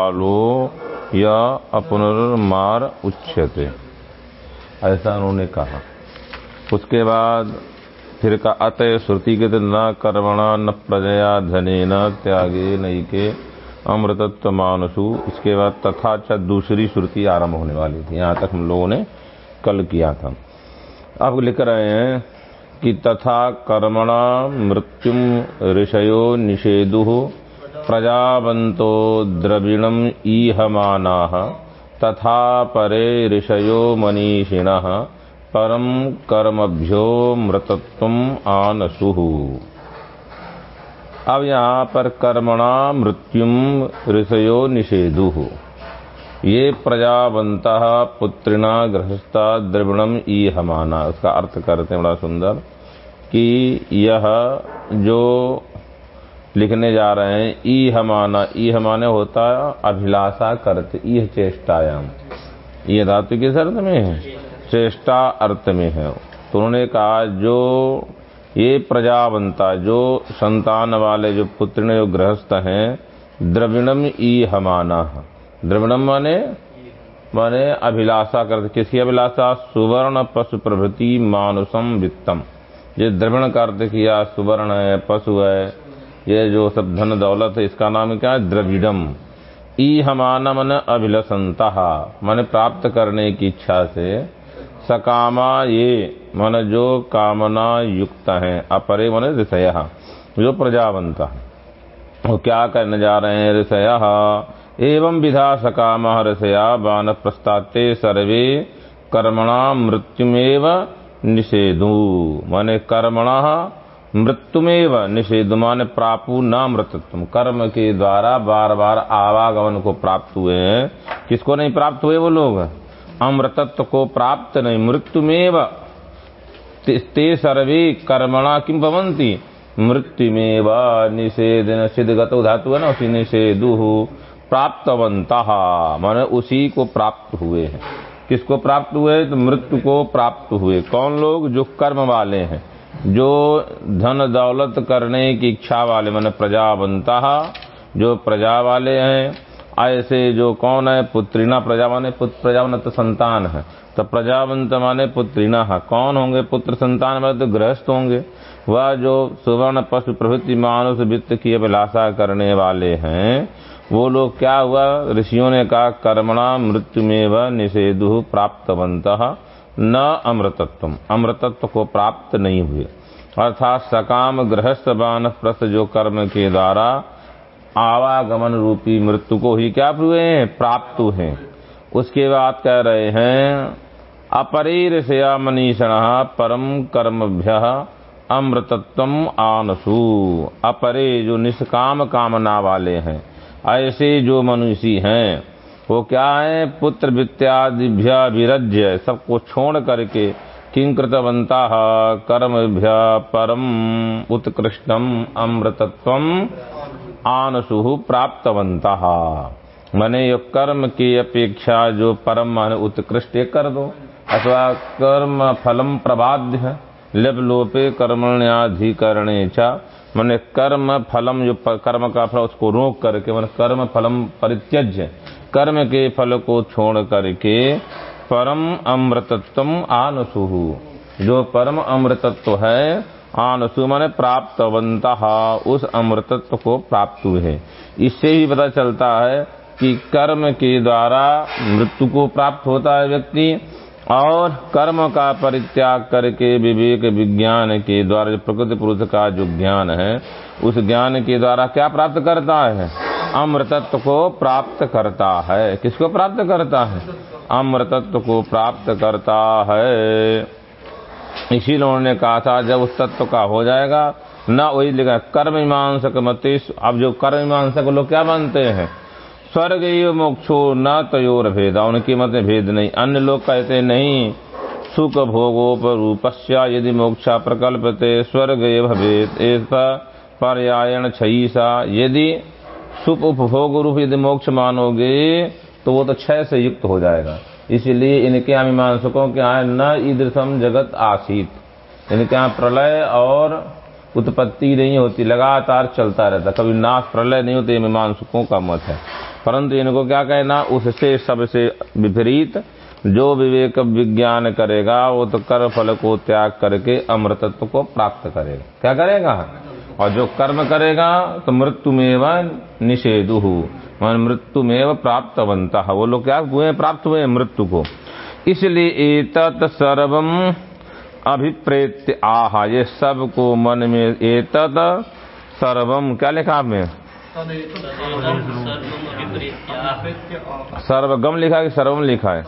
कालो या अपनर्मार उच्यते। ऐसा उन्होंने कहा। उसके बाद फिर का के न कर्मणा न प्रजया धने न त्यागे नई के अमृतत्व मानसु इसके बाद तथा च दूसरी श्रुति आरंभ होने वाली थी। यहाँ तक हम लोगों ने कल किया था। अब लिख रहे हैं कि तथा कर्मणा मृत्युम ऋषयो निषेदु प्रजावंतो द्रविणम ईहमाना, तथा परे ऋषयो मनीषिण, परम कर्मभ्यो मृतत्व आनसु। अब यहाँ पर कर्मणा मृत्युम ऋषयो निषेदु ये प्रजावंत पुत्रिणा गृहस्था द्रविणम ईहमाना उसका अर्थ करते हैं बड़ा सुंदर, कि यह जो लिखने जा रहे हैं ई हमाना ई हमाने होता अभिलाषा करते यह चेष्टायाम। ये धातु किस अर्थ में है? चेष्टा अर्थ में है। तो उन्होंने कहा, जो ये प्रजावंता, जो संतान वाले, जो पुत्र जो गृहस्थ हैं, द्रविणम ई हमाना द्रविणम माने? माने अभिलाषा करते। किसकी अभिलाषा? सुवर्ण पशु प्रभृति मानुषम वित्तम। ये द्रविण का अर्थ किया, सुवर्ण है, पशु है ये जो सब धन दौलत है, इसका नाम क्या है? द्रविडम। ई हमाना मन अभिलसंता मन प्राप्त करने की इच्छा से सकामा ये मन जो कामना युक्त है, अपरे मन ऋषय, जो प्रजावंत वो क्या करने जा रहे हैं ऋषय? एवं विधा सकाम ऋषया बान प्रस्ताते सर्वे कर्मणा मृत्युमेव निषेधु। मन कर्मणा मृत्युमेव निषेध मान प्रापु न मृतत्व। कर्म के द्वारा बार बार आवागमन को प्राप्त हुए हैं। किसको नहीं प्राप्त हुए वो लोग? अमृतत्व को प्राप्त नहीं। मृत्युमेव ते सर्वे कर्मणा किम भवंती मृत्युमेव निषेध निषेध गतो धातु है ना, उसी निषेधु प्राप्तवंत मान उसी को प्राप्त हुए हैं। किसको प्राप्त हुए? तो मृत्यु को प्राप्त हुए। कौन लोग? जो कर्म वाले हैं। जो धन दौलत करने की इच्छा वाले, मैंने प्रजावंता जो प्रजा वाले हैं, ऐसे जो कौन है? पुत्रिना प्रजा माने, पुत्र प्रजावंत संतान है। तो प्रजावंत माने पुत्रिना कौन होंगे पुत्र संतान? माने तो गृहस्थ होंगे। वह जो सुवर्ण पशु प्रभृति मानुष वित्त की अभिलाषा करने वाले हैं, वो लोग क्या हुआ? ऋषियों ने कहा, कर्मणा मृत्यु में व निषेधु प्राप्तवंत न अमृतत्व अमृतत्व को प्राप्त नहीं हुए। अर्थात सकाम गृहस्थ बान प्रस्थ जो कर्म के द्वारा आवागमन रूपी मृत्यु को ही क्या हुए? हैं प्राप्त हैं उसके बाद कह रहे हैं, अपरीर से मनीषण परम कर्मभ्य अमृतत्व आनसु। अपरे जो निष्काम कामना वाले हैं, ऐसे जो मनुष्य हैं वो क्या है? पुत्र वित्यादिभ्य विरज्य, सबको छोड़ करके किंकृतवंता कर्मभ्य परम उत्कृष्टम अमृतत्व आनसु प्राप्तवंता मने ये कर्म की अपेक्षा जो परम मान उत्कृष्ट कर दो। अथवा कर्म फलम प्रबाध्य लब लोपे कर्मण्याधिकरणे चा। मैंने कर्म फलम, जो कर्म का फल, उसको रोक करके, मैंने कर्म फलम परित्यज्य। कर्म के फल को छोड़ करके परम अमृतत्व आनसु जो परम अमृतत्व है, आनसु मैंने प्राप्तवंत उस अमृतत्व को प्राप्त हुए। इससे ही पता चलता है कि कर्म के द्वारा मृत्यु को प्राप्त होता है व्यक्ति, और कर्म का परित्याग करके विवेक विज्ञान के द्वारा प्रकृति पुरुष का जो ज्ञान है, उस ज्ञान के द्वारा क्या प्राप्त करता है? अमृतत्व को प्राप्त करता है। किसको प्राप्त करता है? अमृतत्व को प्राप्त करता है। इसीलिए उन्होंने कहा था, जब उस तत्व का हो जाएगा, न वही लिखा कर्म मीमांसक मत अब जो कर्म मीमांसक लोग क्या मानते हैं? स्वर्ग मोक्षो न तयोर भेद, उनके मत भेद नहीं। अन्य लोग कहते नहीं, सुख भोगो पर भोगोपरूपस्या यदि मोक्षा प्रकल्पते, स्वर्ग भवेद पर्यायण छईसा यदि सुख उपभोग रूप यदि मोक्ष मानोगे तो वो तो क्षय से युक्त हो जाएगा। इसलिए इनके यहाँ मीमांसकों के यहाँ न ईदृशम जगत आसित। इनके यहाँ प्रलय और उत्पत्ति नहीं होती, लगातार चलता रहता। कभी नाश, प्रलय नहीं होते मीमांसकों का मत है। परंतु इनको क्या कहना, उससे सबसे विपरीत, जो विवेक विज्ञान करेगा, वो तो कर्म फल को त्याग करके अमृतत्व को प्राप्त करेगा। क्या करेगा? और जो कर्म करेगा तो मृत्यु में निषेधु। मन मृत्यु में प्राप्तवंत वो लोग क्या हुए प्राप्त हुए मृत्यु को। इसलिए एतत सर्वम अभिप्रेत आह। ये सबको मन में एतत सर्वम, क्या लिखा आपने? सर्वगम लिखा है सर्वम लिखा है?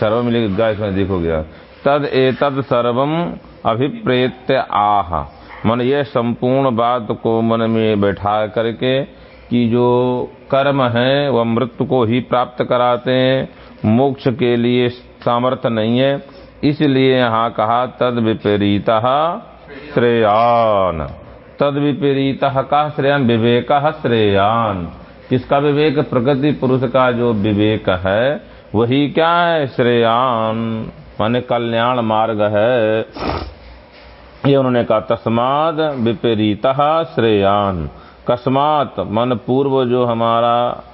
सर्वम लिखा, इसमें देखो गया तद एतद सर्वम अभिप्रेत आह। मन ये संपूर्ण बात को मन में बैठा करके कि जो कर्म है, वह मृत्यु को ही प्राप्त कराते हैं। मोक्ष के लिए सामर्थ्य नहीं है। इसलिए यहाँ कहा, तद विपरीत श्रेयान। तद विपरीत का श्रेयान? विवेक श्रेयान। किसका विवेक? प्रकृति पुरुष का जो विवेक है, वही क्या है? श्रेयान। माने कल्याण मार्ग है। ये उन्होंने कहा, तस्माद विपरीत श्रेयान। कस्मात मन पूर्व जो हमारा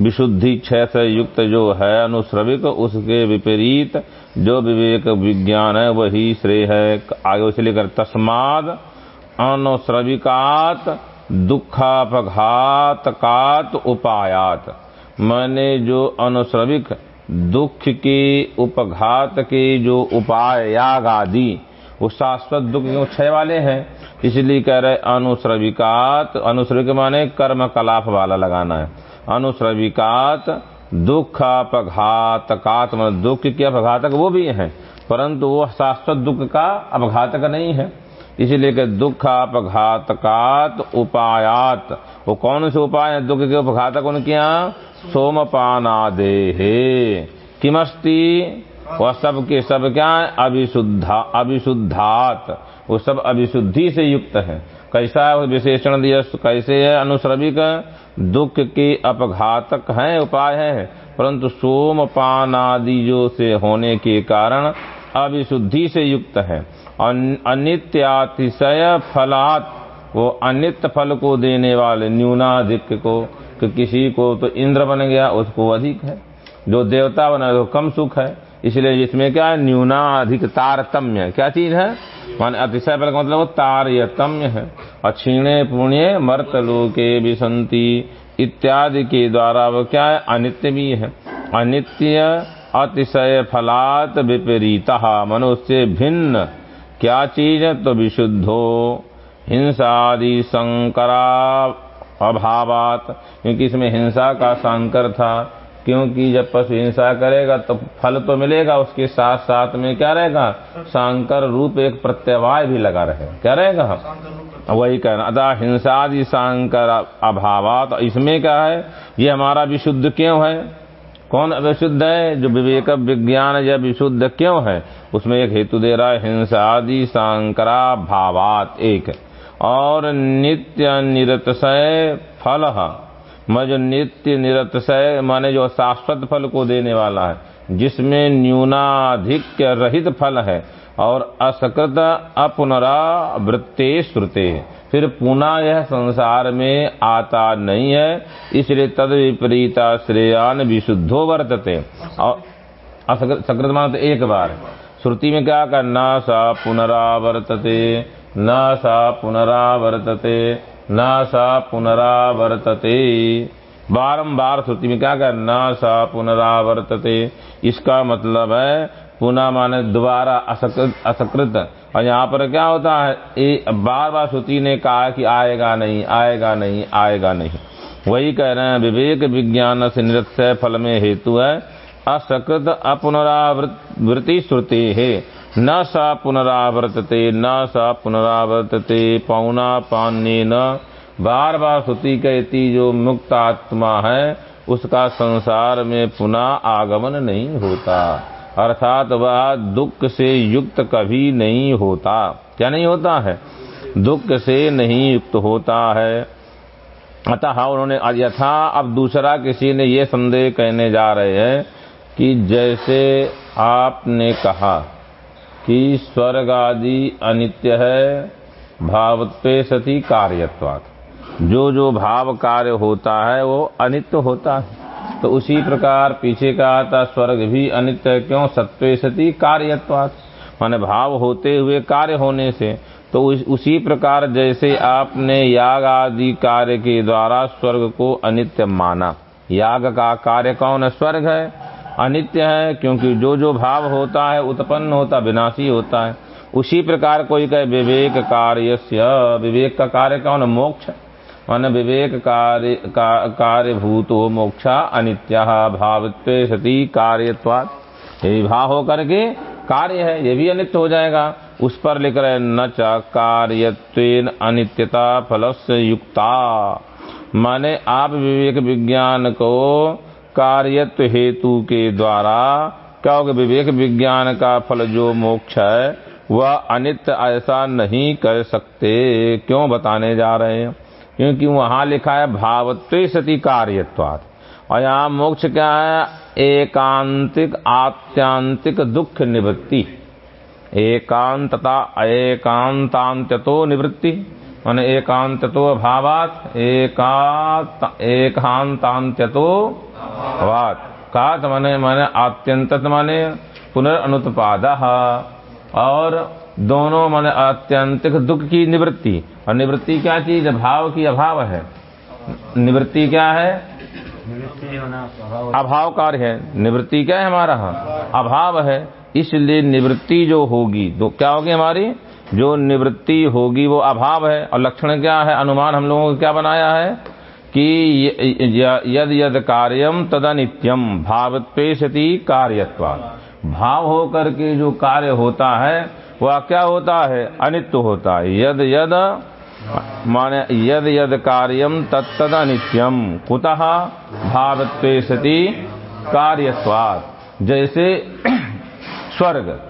विशुद्धि क्षय से युक्त जो है अनुश्रविक, उसके विपरीत जो विवेक विज्ञान है वही श्रेय है। आगे उसे लेकर, तस्माद अनुश्रविकात दुखापघात कात उपायात। मैंने जो अनुश्रविक, दुख के उपघात के जो उपाय याग आदि वो शाश्वत दुख क्षय वाले हैं। इसलिए कह रहे अनुश्रविकात अनुश्रविक माने कर्म कलाप वाला लगाना है। अनुश्रविकात दुख अपघातकात मतलब दुख के अपघातक वो भी हैं, परंतु वो शाश्वत दुख का अपघातक नहीं है। इसीलिए कि दुख अपघातकात उपायात, वो कौन से उपाय है दुख के उपघातक उनके यहाँ? सोमपानादे किमस्ती? वह सब के सब क्या है अभिशुद्धा अभिशुद्धात वो सब अभिशुद्धि से युक्त है। कैसा है विशेषण दिया? कैसे है? अनुश्रविक दुख के अपघातक हैं, उपाय है। परंतु सोमपान आदि जो से होने के कारण अभिशुद्धि से युक्त है। अनित्यातिशय फलात, वो अनित्य फल को देने वाले न्यूनाधिक को, कि किसी को तो इंद्र बन गया, उसको अधिक है। जो देवता बना तो कम सुख है। इसलिए इसमें क्या है? न्यूना अधिक तारतम्य। क्या चीज़ है? मान, अतिशय फल का मतलब तारतम्य है। और अक्षीणे पुण्य मर्तलोके विसंति इत्यादि के द्वारा वो क्या है? अनित्य भी है। अनित्य अतिशय फलात विपरीत। मनुष्य भिन्न। क्या चीज़ है? तो विशुद्धो। हिंसादि संकरा अभावात। क्योंकि इसमें हिंसा का संकर था। क्योंकि जब पशु हिंसा करेगा तो फल तो मिलेगा, उसके साथ साथ में क्या रहेगा? सांकर रूप एक प्रत्यवाय भी लगा रहे। क्या रहेगा? वही कहना, अतः हिंसादि सांकर अभावात, इसमें क्या है? ये हमारा विशुद्ध क्यों है? कौन अविशुद्ध है? जो विवेक विज्ञान जब विशुद्ध क्यों है? उसमें एक हेतु दे रहा है, हिंसादि सांकरा भावात एक। और नित्य निरतशय फल। मैं जो नित्य निरतशय, माने जो शाश्वत फल को देने वाला है, जिसमें न्यूनाधिक रहित फल है, और असकृत अपुनरावृत्ते श्रुते फिर पुनः यह संसार में आता नहीं है, इसलिए तद विपरीता श्रेयान विशुद्धो वर्तते। और असकृत मान तो एक बार। श्रुति में क्या करना सा पुनरावर्तते न सा पुनरावर्तते न सा पुनरावर्तते। बारंबार श्रुति में क्या कर न सा पुनरावर्तते। इसका मतलब है पुनः माने दोबारा असकृत और यहाँ पर क्या होता है? ए, बार बार श्रुति ने कहा कि आएगा नहीं आएगा नहीं आएगा नहीं। वही कह रहे हैं विवेक विज्ञान से नृत्य फल में हेतु है असकृत अपुनरावृत्ति श्रुति है। न सा पुनरावर्तते, न सा पुनरावर्तते, पौना पान्य न। बार बार श्रुति कहती, जो मुक्त आत्मा है, उसका संसार में पुनः आगमन नहीं होता। अर्थात वह दुख से युक्त कभी नहीं होता। क्या नहीं होता है? दुख से नहीं युक्त होता है। अतः उन्होंने यथा, अब दूसरा किसी ने ये संदेह कहने जा रहे हैं कि जैसे आपने कहा कि स्वर्ग आदि अनित्य है भावत्वे सती कार्यत्वात। जो जो भाव कार्य होता है वो अनित्य होता है। तो उसी प्रकार पीछे का आता स्वर्ग भी अनित्य है क्यों? सत्व सती कार्यत्वात। माने भाव होते हुए कार्य होने से तो उस, उसी प्रकार जैसे आपने याग आदि कार्य के द्वारा स्वर्ग को अनित्य माना। याग का कार्य कौन? है स्वर्ग है। अनित्य है क्योंकि जो जो भाव होता है उत्पन्न होता विनाशी होता है। उसी प्रकार कोई कहे विवेक कार्य विवेक का कार्य कौन मोक्ष। मान विवेक कार्य का, कार्य भूतो मोक्षा अनित्य भावत्व सती कार्यत्वात्। यही भाव हो करके कार्य है ये भी अनित्य हो जाएगा। उस पर लिख रहे न च कार्यत्वेन अनित्यता फल से युक्ता। माने आप विवेक विज्ञान को कार्यत्व हेतु के द्वारा, क्योंकि विवेक विज्ञान का फल जो मोक्ष है, वह अनित्य ऐसा नहीं कर सकते। क्यों बताने जा रहे हैं? क्योंकि वहाँ लिखा है, भावत्व सती कार्यत्वाद और यहाँ मोक्ष क्या है? एकांतिक, आत्यांतिक दुख निवृत्ति। एकांतता, एकांतांत्यतो निवृत्ति। मान एकांततो भावात एकांतांत्यतो भावात कात माने माने आत्यंत माने पुनर्नुत्पाद। और दोनों माने आत्यंतिक दुख की निवृत्ति। और निवृत्ति क्या चीज़ भाव की अभाव है। निवृत्ति क्या है? अभाव कार्य है। निवृत्ति क्या है हमारा? अभाव है। इसलिए निवृत्ति जो होगी तो क्या होगी हमारी? जो निवृत्ति होगी वो अभाव है। और लक्षण क्या है? अनुमान हम लोगों को क्या बनाया है? कि यद यद कार्यम तदा नित्यम भावत्पेशति कार्यत्वा भाव होकर के जो कार्य होता है, वह क्या होता है? अनित्य होता है। यद यद, माने यद यद कार्यम तत्द अनित्यम कुतः? भावत्व सती कार्यस्वाद जैसे स्वर्ग।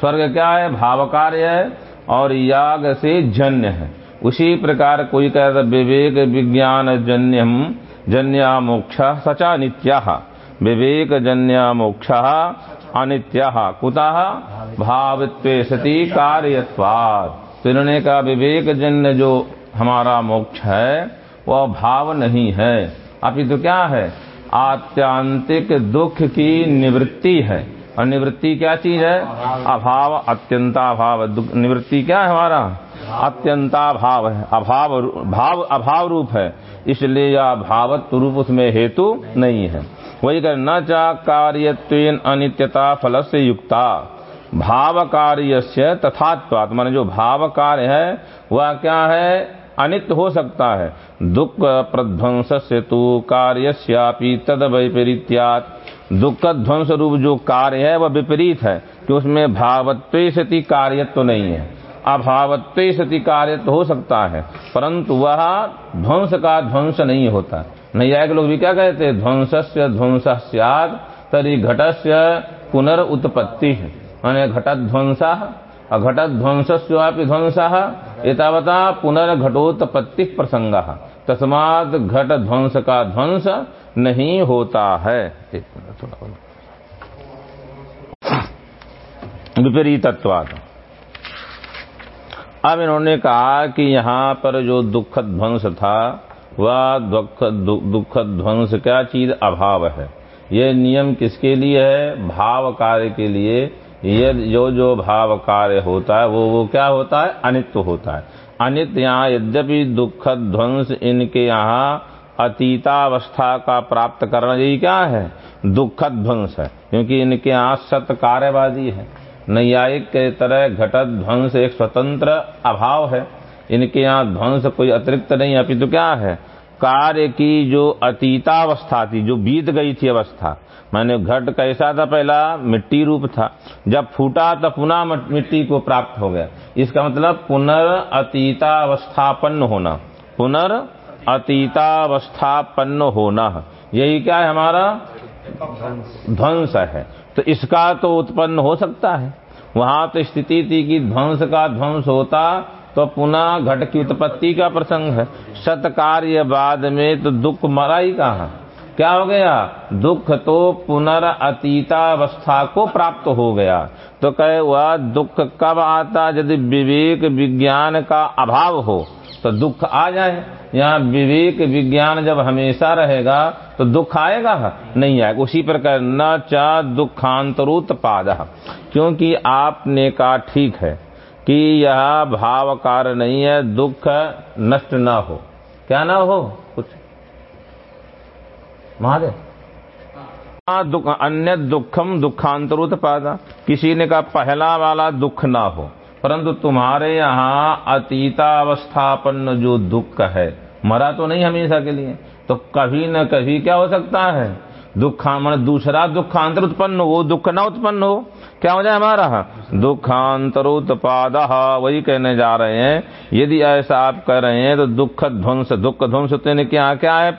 स्वर्ग क्या है? भाव कार्य है और याग से जन्य है। उसी प्रकार कोई कहता, विवेक विज्ञान जन्यम जन्या मोक्ष सचा नित्या विवेक जन्या मोक्ष अनित्य। कुतः? भावत्व सती कार्यत्वाद तो इन्होंने कहा विवेक जन्य जो हमारा मोक्ष है, वह भाव नहीं है। अभी तो क्या है? आत्यांतिक दुख की निवृत्ति है। और निवृत्ति क्या चीज़ है? अभाव अत्यंता अभाव निवृत्ति क्या है हमारा? अत्यंता भाव है, अभाव भाव अभाव रूप है, इसलिए यह भावत्व रूप उसमें हेतु नहीं है। वही कर न चा कार्यत्वेन अनित्यता फल से युक्ता। भाव कार्य से तथात्वात, मान जो भाव कार्य है, वह क्या है? अनित्य हो सकता है। दुख प्रध्वंस से तो कार्य तद वैपरीत्यात दुख ध्वंस रूप जो कार्य है, वह विपरीत है, कि उसमें भावत्व सती कार्य तो नहीं है। अभावत्व सती कार्य तो हो सकता है। परंतु वह ध्वंस का ध्वंस नहीं होता। नैयायिक लोग भी क्या कहते हैं? ध्वंस ध्वंस सियाद तरी घटस्य पुनर्उत्पत्ति माने घटध्वंस अघटध्वंसस्वापि ध्वंस, एतावता पुनर्घटोत्पत्ति प्रसंग। तस्मात घट ध्वंस का ध्वंस नहीं होता है। विपरीतत्वाद अब इन्होंने कहा कि यहाँ पर जो दुख ध्वंस था, वह दुख दुख ध्वंस क्या चीज़? अभाव है। ये नियम किसके लिए है? भाव कार्य के लिए। ये जो जो भाव कार्य होता है, वो वो क्या होता है? अनित्य होता है। अनित्य यहाँ यद्यपि दुख ध्वंस इनके यहाँ अतीतावस्था का प्राप्त करना यही क्या है? दुख ध्वंस है, क्योंकि इनके यहाँ सत कार्यवादी है। नैयायिक के तरह घट ध्वंस एक स्वतंत्र अभाव है। इनके यहाँ ध्वंस कोई अतिरिक्त नहीं अपितु तो क्या है? कार्य की जो अतीतावस्था थी, जो बीत गई थी अवस्था, मैंने घट कैसा था पहला? मिट्टी रूप था। जब फूटा तो पुनः मिट्टी को प्राप्त हो गया। इसका मतलब पुनर् अतीतावस्थापन्न होना। पुनर् अतीतावस्थापन्न होना। यही क्या है हमारा? ध्वंस है। तो इसका तो उत्पन्न हो सकता है। वहाँ तो स्थिति थी कि ध्वंस का ध्वंस होता तो पुनः घट की उत्पत्ति का प्रसंग है। सत कार्य बाद में तो दुख मरा ही कहा? क्या हो गया? दुख तो पुनर्तीतावस्था को प्राप्त हो गया। तो कहे वह दुख कब आता यदि विवेक विज्ञान का अभाव हो? तो दुख आ जाए। यहाँ विवेक विज्ञान जब हमेशा रहेगा तो दुख आएगा? नहीं आएगा। उसी प्रकार न चा दुखांतरुत पाद। क्योंकि आपने कहा ठीक है कि यह भावकार नहीं है, दुख नष्ट ना हो। क्या ना हो? कुछ। महादेव। दुख, अन्य दुखम दुखांतरुत पादा। किसी ने कहा, पहला वाला दुख ना हो। परंतु तुम्हारे यहाँ अतीतावस्थापन्न जो दुख है, मरा तो नहीं हमेशा के लिए तो कभी न कभी क्या हो सकता है? दुखा मन दूसरा दुखांतर उत्पन्न हो वो दुख न उत्पन्न हो, क्या हो जाए हमारा? दुखांतर उत्पाद वही कहने जा रहे हैं, यदि ऐसा आप कह रहे हैं तो दुख ध्वंस दुख ध्वंस क्या क्या है?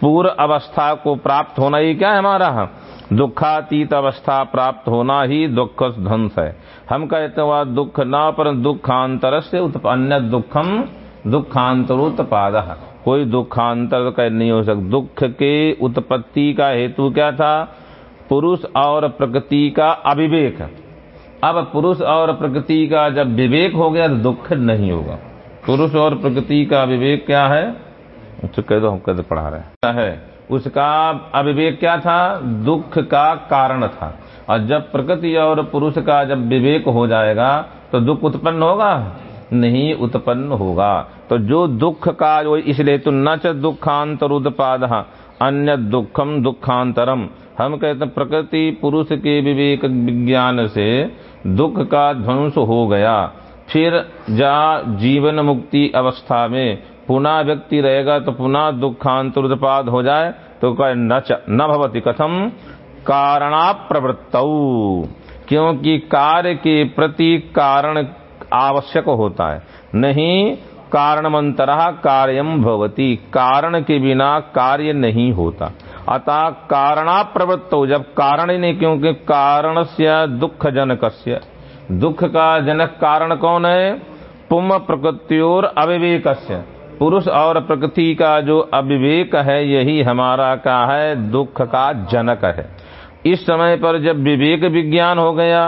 पूर्व अवस्था को प्राप्त होना ही क्या है हमारा? दुखातीत अवस्था प्राप्त होना ही दुख ध्वंस है। हम कहते हैं, वह दुख न पर दुखांतर से अन्य दुखम दुखांतर दुखांतरोत्पाद। कोई दुखांतर कह नहीं हो सकता दुख के उत्पत्ति का हेतु क्या था? पुरुष और प्रकृति का अविवेक। अब पुरुष और प्रकृति का जब विवेक हो गया तो दुख नहीं होगा। पुरुष और प्रकृति का विवेक क्या है? तो कह दो, हम कहते पढ़ा रहे है? उसका अविवेक क्या था? दुख का कारण था। और जब प्रकृति और पुरुष का जब विवेक हो जाएगा तो दुख उत्पन्न होगा? नहीं उत्पन्न होगा। तो जो दुख का जो इसलिए तो न च उत्पाद अन्य दुखम दुखांतरम। हम कहते हैं, प्रकृति पुरुष के विवेक विज्ञान से दुख का ध्वंस हो गया। फिर जा जीवन मुक्ति अवस्था में पुनः व्यक्ति रहेगा तो पुनः दुखांतर उत्पाद हो जाए तो कहे न भवती कथम। कारणा प्रवृत्त क्योंकि कार्य के प्रति कारण आवश्यक होता है। नहीं कारण कारणमंतर कार्यम भवती। कारण के बिना कार्य नहीं होता। अतः कारणा प्रवृत्त जब कारण ही नहीं, क्योंकि कारण से दुख जनक दुख का जनक कारण कौन है? पुम प्रकृति और अविवेक पुरुष और प्रकृति का जो अविवेक है, यही हमारा का है, दुख का जनक है। इस समय पर जब विवेक विज्ञान हो गया,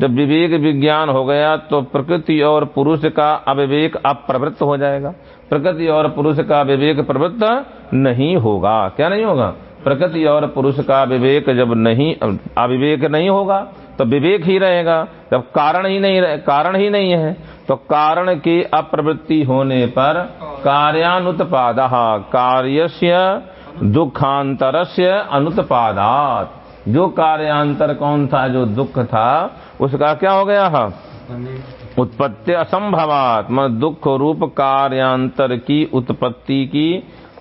जब विवेक विज्ञान हो गया तो प्रकृति और पुरुष का अविवेक अप्रवृत्त हो जाएगा। प्रकृति और पुरुष का विवेक प्रवृत्त नहीं होगा। क्या नहीं होगा? प्रकृति और पुरुष का विवेक जब नहीं, अविवेक नहीं होगा तो विवेक ही रहेगा। जब कारण ही नहीं कारण ही नहीं है तो कारण की अप्रवृत्ति होने पर कार्यानुत्पाद कार्य दुखांतर से अनुत्पादात। जो कार्यांतर कौन था, जो दुख था, उसका क्या हो गया? है उत्पत्ति असंभवात दुख रूप कार्यांतर की उत्पत्ति की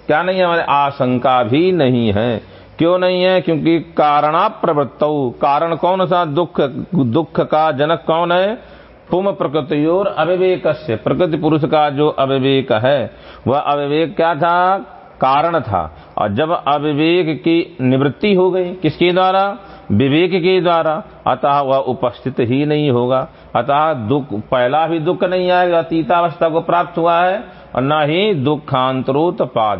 क्या नहीं है? हमारे आशंका भी नहीं है। क्यों नहीं है? क्योंकि कारणा प्रवृत्त कारण कौन सा? दुख दुख का जनक कौन है? पुम प्रकृति और अविवेक प्रकृति पुरुष का जो अविवेक है, वह अविवेक क्या था? कारण था। और जब अविवेक की निवृत्ति हो गई, किसके द्वारा? विवेक के द्वारा। अतः वह उपस्थित ही नहीं होगा। अतः दुख, पहला भी दुख नहीं आएगा। अतीतावस्था को प्राप्त हुआ है, और न ही दुखांतरोत पाद।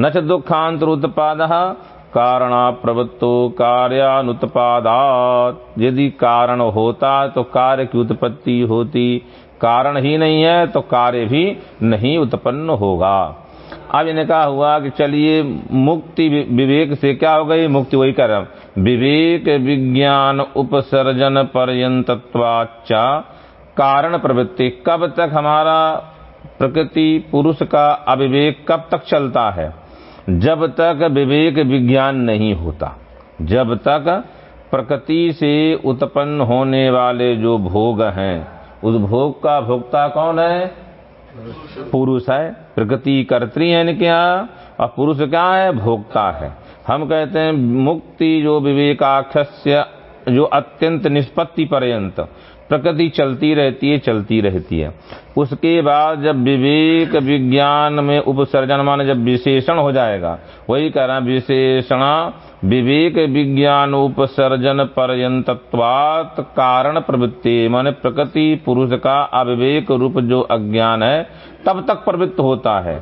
न च दुखांतरोत पाद कारणा प्रवृत्तो कार्यानुत्पादात। यदि कारण होता तो कार्य की उत्पत्ति होती। कारण ही नहीं है तो कार्य भी नहीं उत्पन्न होगा। अब इन्हें कहा हुआ कि चलिए, मुक्ति विवेक से क्या हो गई? मुक्ति वही कर विवेक विज्ञान उपसर्जन पर्यंतत्वाचा कारण प्रवृत्ति। कब तक हमारा प्रकृति पुरुष का अविवेक कब तक चलता है? जब तक विवेक विज्ञान नहीं होता। जब तक प्रकृति से उत्पन्न होने वाले जो भोग हैं, उस भोग का भोक्ता कौन है? पुरुष है प्रकृति कर्त्री है क्या और पुरुष क्या है? भोक्ता है। हम कहते हैं मुक्ति जो विवेकाख्य जो अत्यंत निष्पत्ति पर्यंत। प्रकृति चलती रहती है चलती रहती है। उसके बाद जब विवेक विज्ञान में उपसर्जन मान जब विशेषण हो जाएगा वही कह रहा विशेषण विवेक विज्ञान उपसर्जन पर्यंतत्वात कारण प्रवृत्ति माने प्रकृति पुरुष का अविवेक रूप जो अज्ञान है तब तक प्रवृत्त होता है?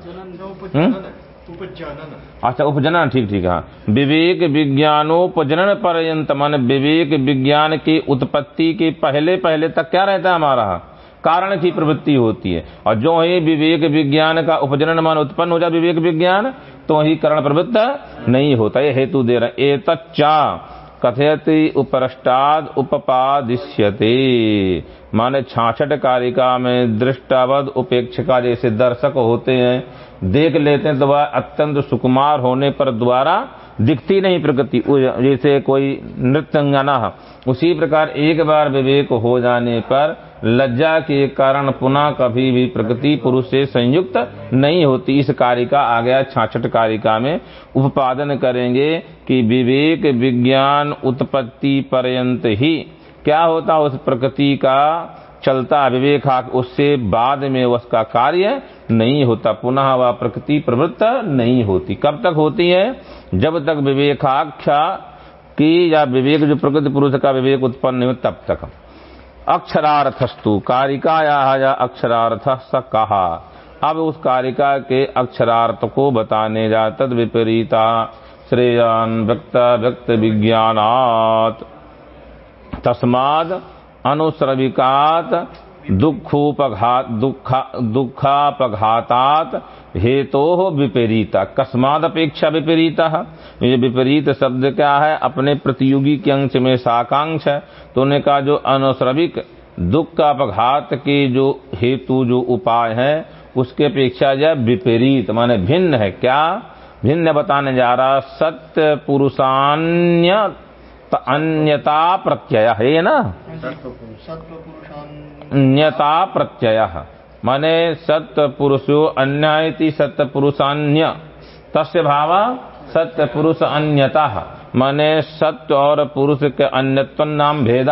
अच्छा उपजनन, ठीक ठीक हाँ। विवेक विज्ञानोपजनन पर्यंत, मान विवेक विज्ञान की उत्पत्ति के पहले पहले तक क्या रहता है हमारा? कारण की प्रवृत्ति होती है। और जो ही विवेक विज्ञान का उपजनन, मान उत्पन्न हो जाए विवेक विज्ञान तो ही करण प्रवृत्त नहीं होता। ये हेतु दे रहे एतच्चा कथयति उपरष्टाद उपपादिश्यते। माने छाछठ कारिका में दृष्टावध उपेक्षिका जैसे दर्शक होते हैं, देख लेते हैं तो वह अत्यंत सुकुमार होने पर द्वारा दिखती नहीं प्रकृति। जैसे कोई नृत्यंगना, उसी प्रकार एक बार विवेक हो जाने पर लज्जा के कारण पुनः कभी भी प्रकृति पुरुष से संयुक्त नहीं होती। इस कारिका आ गया, छाछठ कारिका में उपादन करेंगे कि विवेक विज्ञान उत्पत्ति पर्यंत ही क्या होता उस प्रकृति का चलता विवेका उससे बाद में उसका कार्य नहीं होता, पुनः वह प्रकृति प्रवृत्त नहीं होती। कब तक होती है? जब तक विवेकाख्या की या विवेक, जो प्रकृति पुरुष का विवेक उत्पन्न हो तब तक। अक्षरार्थस्तु, कारिकाया या अक्षरार्थ स कहा अब उस कारिका के अक्षरार्थ को बताने जा तद विपरीता श्रेयान व्यक्त व्यक्त विज्ञानात तस्माद अनुश्रविकात दुखोपघात दुखापघातात हेतो विपरीता। कस्माद अपेक्षा विपरीता। ये विपरीत शब्द क्या है? अपने प्रतियोगी के अंश में साकांक्ष है। तो उन्हें कहा, जो अनुश्रविक दुख का अपघात के जो हेतु, जो उपाय है, उसके अपेक्षा यह विपरीत, माने भिन्न है। क्या? भिन्न बताने जा रहा, सत्य पुरुषान्य अन्यता प्रत्यय है ये ना? अन्यता प्रत्यय। माने सत्य पुरुषो अन्य सत्य पुरुषान्य तस्य भाव सत्य पुरुष अन्यता। माने सत्य और पुरुष के अन्यत्व नाम भेद।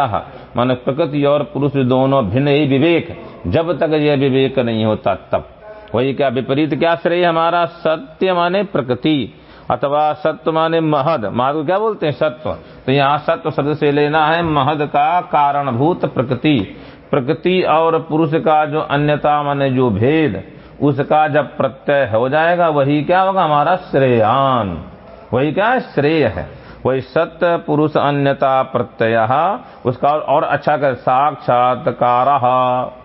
माने प्रकृति और पुरुष दोनों भिन्न ही विवेक। जब तक यह विवेक नहीं होता, तब। वही क्या विपरीत क्या श्रेय हमारा? सत्य माने प्रकृति। अथवा सत्व माने महद। महद क्या बोलते हैं? सत्व। तो यहाँ सत्व शब्द से लेना है महद का कारणभूत प्रकृति। प्रकृति और पुरुष का जो अन्यता माने जो भेद, उसका जब प्रत्यय हो जाएगा, वही क्या होगा? हमारा श्रेयान। वही क्या है? श्रेय है। वही सत्य पुरुष, अन्यता, प्रत्यय। उसका और अच्छा कर, साक्षात्कार।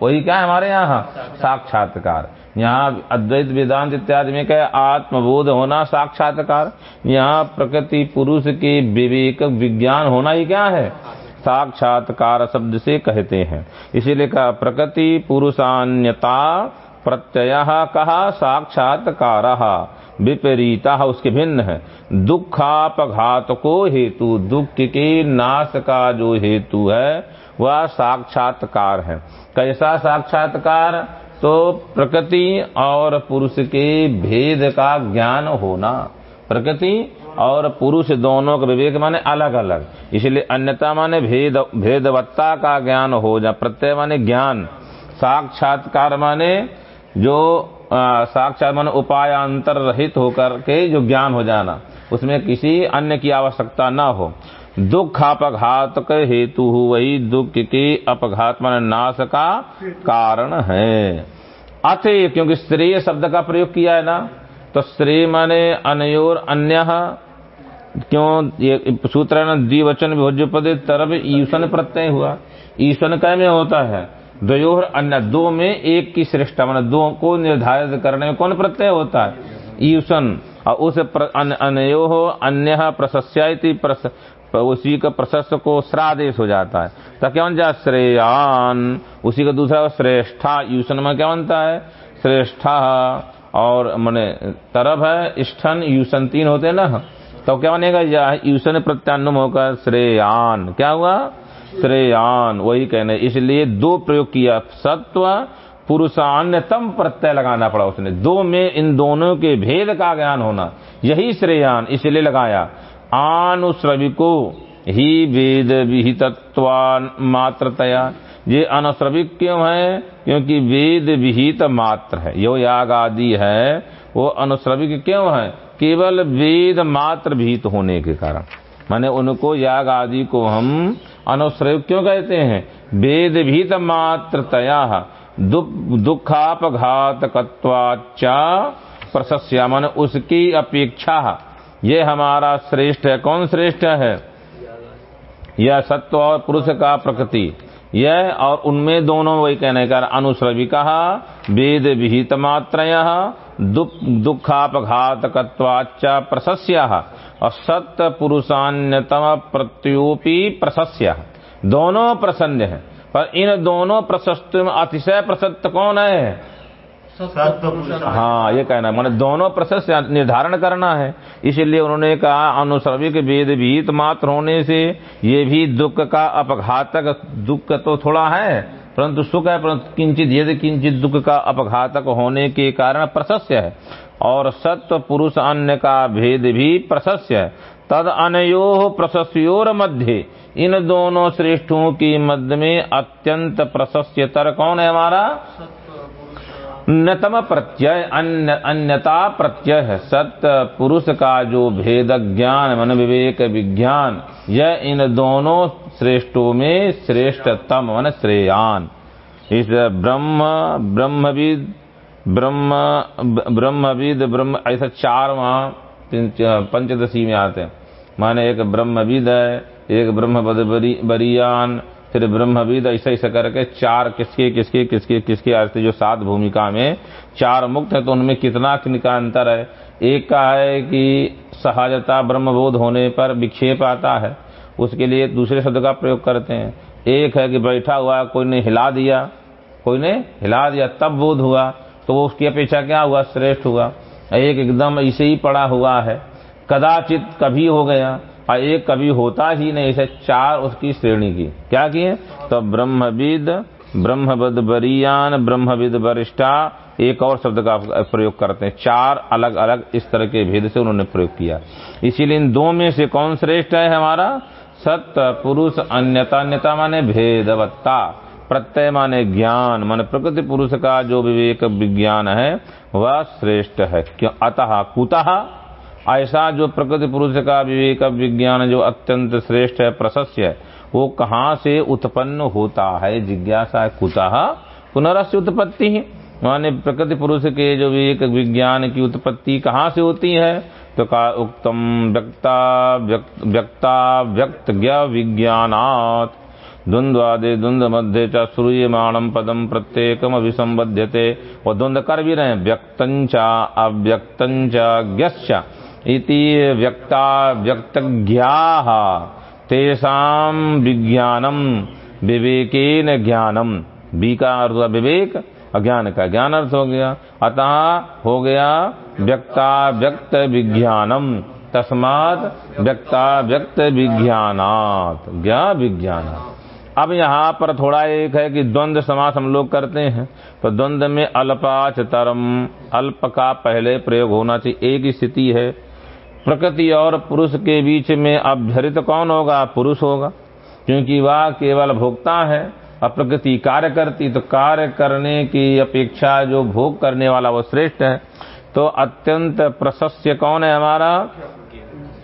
वही क्या है हमारे यहाँ? साक्षात्कार। यहाँ अद्वैत वेदांत इत्यादि में क्या आत्मबोध होना साक्षात्कार। यहाँ प्रकृति पुरुष के विवेक विज्ञान होना ही क्या है? साक्षात्कार शब्द से कहते हैं। इसीलिए कहा, प्रकृति पुरुषान्यता प्रत्यय कहा, साक्षात्कार विपरीता उसके भिन्न है। दुखापघात को हेतु, दुख के नाश का जो हेतु है, वह साक्षात्कार है। कैसा साक्षात्कार? तो प्रकृति और पुरुष के भेद का ज्ञान होना। प्रकृति और पुरुष दोनों का विवेक माने अलग अलग इसलिए अन्यता माने भेद, भेदवत्ता का ज्ञान हो जा, प्रत्यय माने ज्ञान। साक्षात्कार माने जो साक्षात माने उपाय अंतर रहित होकर के जो ज्ञान हो जाना, उसमें किसी अन्य की आवश्यकता न हो। दुख अपघात के हेतु वही दुख के अपघात मान नाश का कारण है। अतः क्योंकि श्रेय शब्द का प्रयोग किया है ना तो श्रेय माने अनयोर अन्य। क्यों? ये सूत्र ना द्विवचन भोज्य पद तरफ़ ईशन प्रत्यय हुआ। ईशन कै में होता है। द्वयोर अन्य दो में एक की श्रेष्ठा मान दो को निर्धारित करने में कौन प्रत्यय होता है? ईशन। और उस अनयो अन्य प्रशस्या उसी का प्रशस्त को श्रादेश हो जाता है। तो क्या बन जाए श्रेयान? उसी का दूसरा श्रेष्ठा, यूसन में क्या बनता है? श्रेष्ठा और मैंने तरफ़ है स्थन यूसन तीन होते हैं ना? तो क्या बनेगा? यूसन प्रत्यानुम होकर श्रेयान। क्या हुआ? श्रेयान, वही कहने। इसलिए दो प्रयोग किया। सत्व, पुरुषान्यतम प्रत्यय लगाना पड़ा उसने। दो में इन दोनों के भेद का ज्ञान होना। यही श्रेयान इसलिए लगाया। आनुश्रविको ही वेद विहितत्वान मात्रतया। ये अनुश्रविक क्यों है? क्योंकि वेद विहित मात्र है। यो याग आदि है, वो अनुश्रविक क्यों है? केवल वेद मात्र भीत होने के कारण। माने उनको याग आदि को हम अनुश्रविक क्यों कहते हैं? वेद भीत मात्र तया दुखापघातकत्वाचा प्रशस्या। माने उसकी अपेक्षा। ये हमारा श्रेष्ठ है। कौन श्रेष्ठ है? यह सत्व और पुरुष का प्रकृति। यह और उनमें दोनों वही कहने का अनुश्रविका वेद विहित मात्रय दुखापघातकवाच प्रशस्य, और सत्य पुरुषान्यतम प्रत्योपी प्रशस्य। दोनों प्रसन्न है, पर इन दोनों प्रशस्त में अतिशय प्रशस्त कौन है? हाँ ये कहना मैंने दोनों प्रशस्त निर्धारण करना है। इसलिए उन्होंने कहा अनुश्रविक वेद भीत मात्र होने से ये भी दुख का अपघातक दुख तो थोड़ा है, परंतु सुख है, परंतु किंचित, यदि किंचित दुख का अपघातक होने के कारण प्रशस्य है। और सत्व पुरुष अन्य का भेद भी प्रशस्य है। तद अनयो प्रशस्योर मध्य। इन दोनों श्रेष्ठों की मध्य में अत्यंत प्रशस्यतर कौन है हमारा? अन्यतम प्रत्यय अन्य अन्यता प्रत्यय है सत्य, पुरुष का जो भेद ज्ञान, मन विवेक, विज्ञान, यह इन दोनों श्रेष्ठों में श्रेष्ठतम, मन श्रेयान। इस ब्रह्म, ब्रह्मविद ब्रह्म ब्रह्मविद, ब्रह्म, ऐसा चार वहाँ पंचदशी में आते हैं। माने एक ब्रह्मविद है, एक ब्रह्म बरियान फिर ब्रह्मविद ऐसा ऐसा करके चार किसके किसके किसके किसके अर्थ जो सात भूमिका में चार मुक्त है तो उनमें कितना किनका अंतर है? एक का है कि सहजता ब्रह्मबोध होने पर विक्षेप आता है, उसके लिए दूसरे शब्द का प्रयोग करते हैं। एक है कि बैठा हुआ, कोई ने हिला दिया, कोई ने हिला दिया, तब बोध हुआ तो वो उसकी अपेक्षा क्या हुआ? श्रेष्ठ हुआ। एक एकदम ऐसे ही पड़ा हुआ है। कदाचित कभी हो गया और एक कभी होता ही नहीं ऐसे चार उसकी श्रेणी की। क्या किए तो ब्रह्मविद ब्रह्मविद बरियान, ब्रह्मविद वरिष्ठा, एक और शब्द का प्रयोग करते हैं। चार अलग अलग इस तरह के भेद से उन्होंने प्रयोग किया। इसीलिए इन दो में से कौन श्रेष्ठ है हमारा? सत्य पुरुष, अन्यता अन्यता माने भेदवत्ता, प्रत्यय माने ज्ञान, माने प्रकृति पुरुष का जो विवेक विज्ञान है, वह श्रेष्ठ है। क्यों? अतः कुतः ऐसा जो प्रकृति पुरुष का विवेक विज्ञान जो अत्यंत श्रेष्ठ है, प्रशस्य है, वो कहाँ से उत्पन्न होता है? जिज्ञासा कुतः? पुनरस्य उत्पत्ति ही। माने प्रकृति पुरुष के जो विवेक विज्ञान की उत्पत्ति कहाँ से होती है? तो का उक्तम व्यक्ता व्यक्ता, व्यक्त ज्ञ विज्ञानात्। द्वंद्वादे द्वंद्व मध्य च पदम प्रत्येकम अभिसंबध्यते और द्वंद्व कर भी रहे व्यक्तंचा अव्यक्तंचा इति व्यक्ता व्यक्तज्ञाः। तेषाम विज्ञानम विवेकेन ज्ञानम बी का अर्थ विवेक, अज्ञान का ज्ञान अर्थ हो गया। अतः हो गया व्यक्ता व्यक्त विज्ञानम तस्मात व्यक्ता व्यक्त विज्ञानात, ज्ञा विज्ञान। अब यहाँ पर थोड़ा एक है कि द्वंद्व समास हम लोग करते हैं। तो द्वंद्व में अल्पाच तरम अल्प का पहले प्रयोग होना चाहिए। एक ही स्थिति है। प्रकृति और पुरुष के बीच में अभ्यरित कौन होगा? पुरुष होगा। क्योंकि वह केवल भोक्ता है और प्रकृति कार्य करती तो कार्य करने की अपेक्षा जो भोग करने वाला वो श्रेष्ठ है। तो अत्यंत प्रशस्य कौन है हमारा?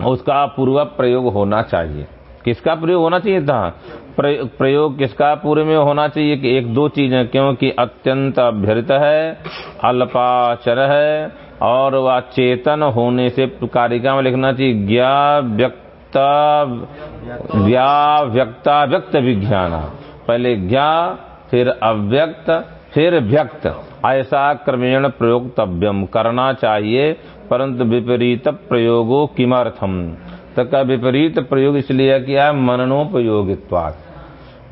उसका पूर्व प्रयोग होना चाहिए। किसका प्रयोग होना चाहिए था? प्रयोग किसका पूर्व में होना चाहिए कि एक दो चीज़ें? क्योंकि अत्यंत अभ्यरित है, अल्पाचर है और वह चेतन होने से कारिका में लिखना चाहिए, ज्ञा व्यक्त व्या व्यक्ता, व्यक्त विज्ञान। पहले ज्ञा, फिर अव्यक्त, फिर व्यक्त। ऐसा क्रमेण प्रयोगतव्यम करना चाहिए, परंतु विपरीत प्रयोगो किमर्थम? तक विपरीत प्रयोग इसलिए किया मननोपयोगित्वात।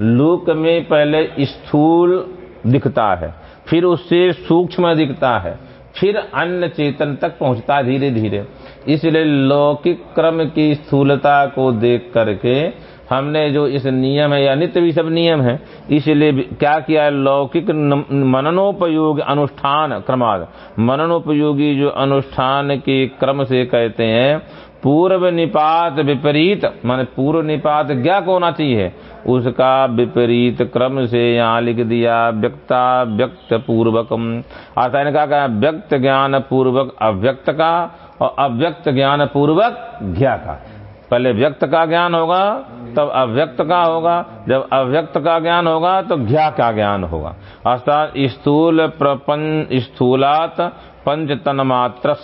लोक में पहले स्थूल दिखता है, फिर उससे सूक्ष्म दिखता है। फिर अन्य चेतन तक पहुँचता धीरे धीरे इसलिए लौकिक क्रम की स्थूलता को देख करके हमने जो इस नियम है, या नित्य भी सब नियम है, इसलिए क्या किया है? लौकिक मननोपयोग अनुष्ठान क्रमाद। मननोपयोगी जो अनुष्ठान के क्रम से कहते हैं पूर्व निपात विपरीत, मान पूर्व निपात क्या होना चाहिए? उसका विपरीत क्रम से यहाँ लिख दिया व्यक्ता व्यक्त पूर्वकम अर्थात इनका कहा व्यक्त ज्ञान पूर्वक अव्यक्त का, और अव्यक्त ज्ञान पूर्वक ज्ञा का। पहले व्यक्त का ज्ञान होगा, तब अव्यक्त का होगा। जब अव्यक्त का ज्ञान होगा तो ज्ञा का ज्ञान होगा। अर्थात स्थूल प्रपंच स्थूलात पंच तन मात्र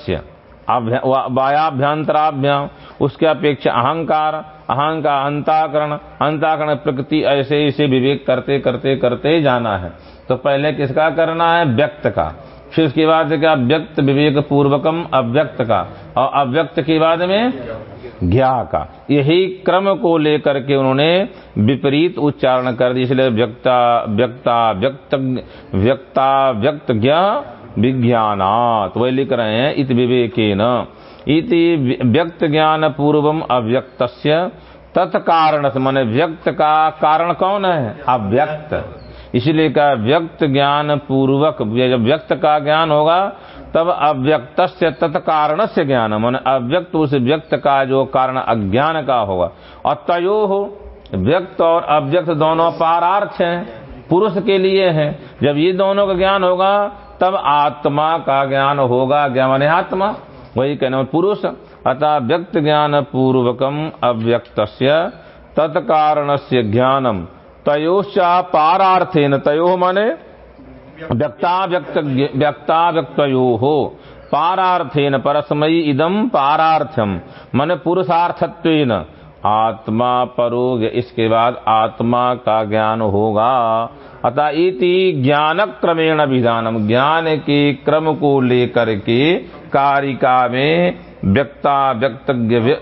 वायाभ्यंतराभ्याम उसके अपेक्षा अहंकार अहंकार अंताकरण अंताकरण प्रकृति ऐसे ऐसे विवेक करते करते करते जाना है। तो पहले किसका करना है? व्यक्त का। फिर उसके बाद क्या? व्यक्त विवेक पूर्वकम अव्यक्त का। और अव्यक्त के बाद में ज्ञा का। यही क्रम को लेकर के उन्होंने विपरीत उच्चारण कर दिया। इसलिए व्यक्ता व्यक्ता व्यक्त व्यक्ता व्यक्त ज्ञा विज्ञानात। वही लिख रहे हैं, इत विवेकेन। इति व्यक्त ज्ञान पूर्वम अव्यक्त तत्कारण मन व्यक्त का कारण कौन है? अव्यक्त। इसलिए का व्यक्त ज्ञान पूर्वक जब व्यक्त का ज्ञान होगा, तब अव्यक्त से तत्कारण से ज्ञान। मन अव्यक्त उस व्यक्त का जो कारण अज्ञान का होगा। और तयो हो, व्यक्त और अव्यक्त दोनों पारार्थ हैं, पुरुष के लिए हैं। जब ये दोनों का ज्ञान होगा तब आत्मा का ज्ञान होगा ज्ञान आत्मा वही कहना पुरुष, अतः व्यक्त ज्ञान पूर्वकम अव्यक्त तत्कारण से ज्ञानम तयोश्चा पारार्थेन तयो माने व्यक्ता व्यक्त व्यक्ता व्यक्तयो हो पारार्थेन परस्मयी इदम पारार्थम मन पुरुषार्थत्वेन। आत्मा परोग, इसके बाद आत्मा का ज्ञान होगा। अतः इति ज्ञान क्रमेण विधानम। ज्ञान के क्रम को लेकर के कारिका में व्यक्ता व्यक्त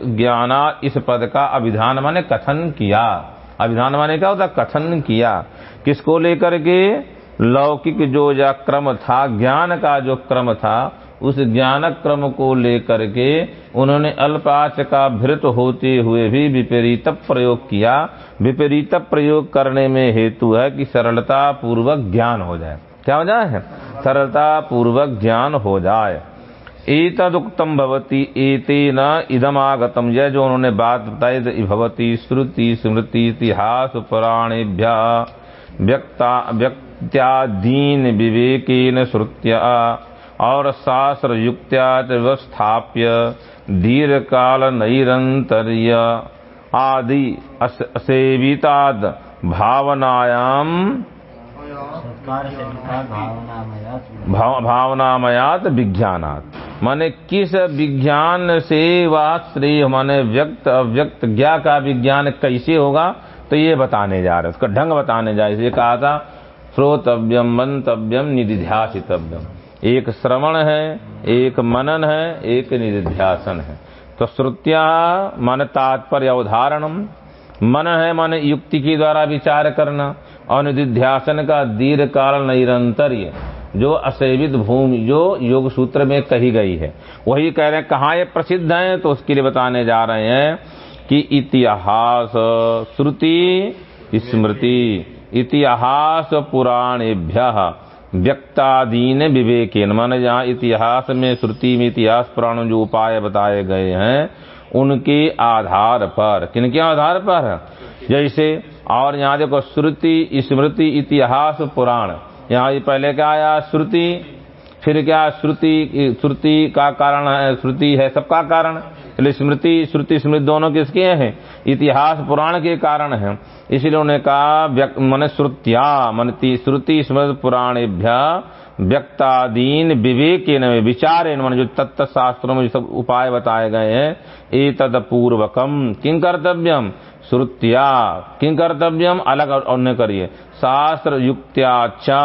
ज्ञाना इस पद का अभिधान माने कथन किया। अभिधान माने क्या होता कथन किया। किसको लेकर के? लौकिक जो या क्रम था, ज्ञान का जो क्रम था उस ज्ञान क्रम को लेकर के उन्होंने अल्पाच का भृत होते हुए भी विपरीत प्रयोग किया। विपरीत प्रयोग करने में हेतु है कि सरलता पूर्वक ज्ञान हो जाए। क्या हो जाए? सरलता पूर्वक ज्ञान हो जाए। एतदुक्तम भवती एते न इदमागतम। यह जो उन्होंने बात बताई भवती श्रुति, स्मृति, इतिहास, पुराणेभ्य, व्यक्ता व्यक्त्यादीन विवेकेन श्रुत्या। और शास्त्र युक्त्या व्यवस्थाप्य दीर्घ काल नैरंतर्य आदि सेविताद भावनायाम भावनामयात विज्ञानात। माने किस विज्ञान से वह श्रेय? माने व्यक्त, अव्यक्त ज्ञा का विज्ञान कैसे होगा? तो ये बताने जा रहे उसका ढंग बताने जा रहे कहा था श्रोतव्यम मंतव्यम निधि निधिध्यासितव्यम एक श्रवण है, एक मनन है, एक निधिध्यासन है। तो श्रुतिया मन तात्पर्य अवधारणम। मन है मन युक्ति के द्वारा विचार करना, और निधिध्यासन का दीर्घ काल निरंतर जो असेवित भूमि, जो योग सूत्र में कही गई है। वही कह रहे हैं, कहा ये प्रसिद्ध है तो उसके लिए बताने जा रहे हैं कि इतिहास श्रुति, स्मृति, इतिहास पुराणेभ्य। व्यक्तादीन विवेके मान जहाँ इतिहास में श्रुति में इतिहास पुराण जो उपाय बताए गए हैं, उनके आधार पर। किनके आधार पर? जैसे, और यहाँ देखो, श्रुति, स्मृति, इतिहास, पुराण। यहाँ ये पहले क्या आया? श्रुति, फिर क्या? श्रुति श्रुति का कारण है, श्रुति है सबका कारण। इसलिए स्मृति श्रुति स्मृति दोनों किसके हैं इतिहास पुराण के कारण है इसलिए उन्होंने कहा मन श्रुतिया मन श्रुति स्मृति पुराणेभ्य व्यक्तादीन विवेक विचार मन जो तत्व शास्त्रों में जो सब उपाय बताए गए हैं ए तद पूर्वकम किं कर्तव्यम श्रुतिया किं कर्तव्यम अलग अन्य करिए शास्त्र युक्त्याचा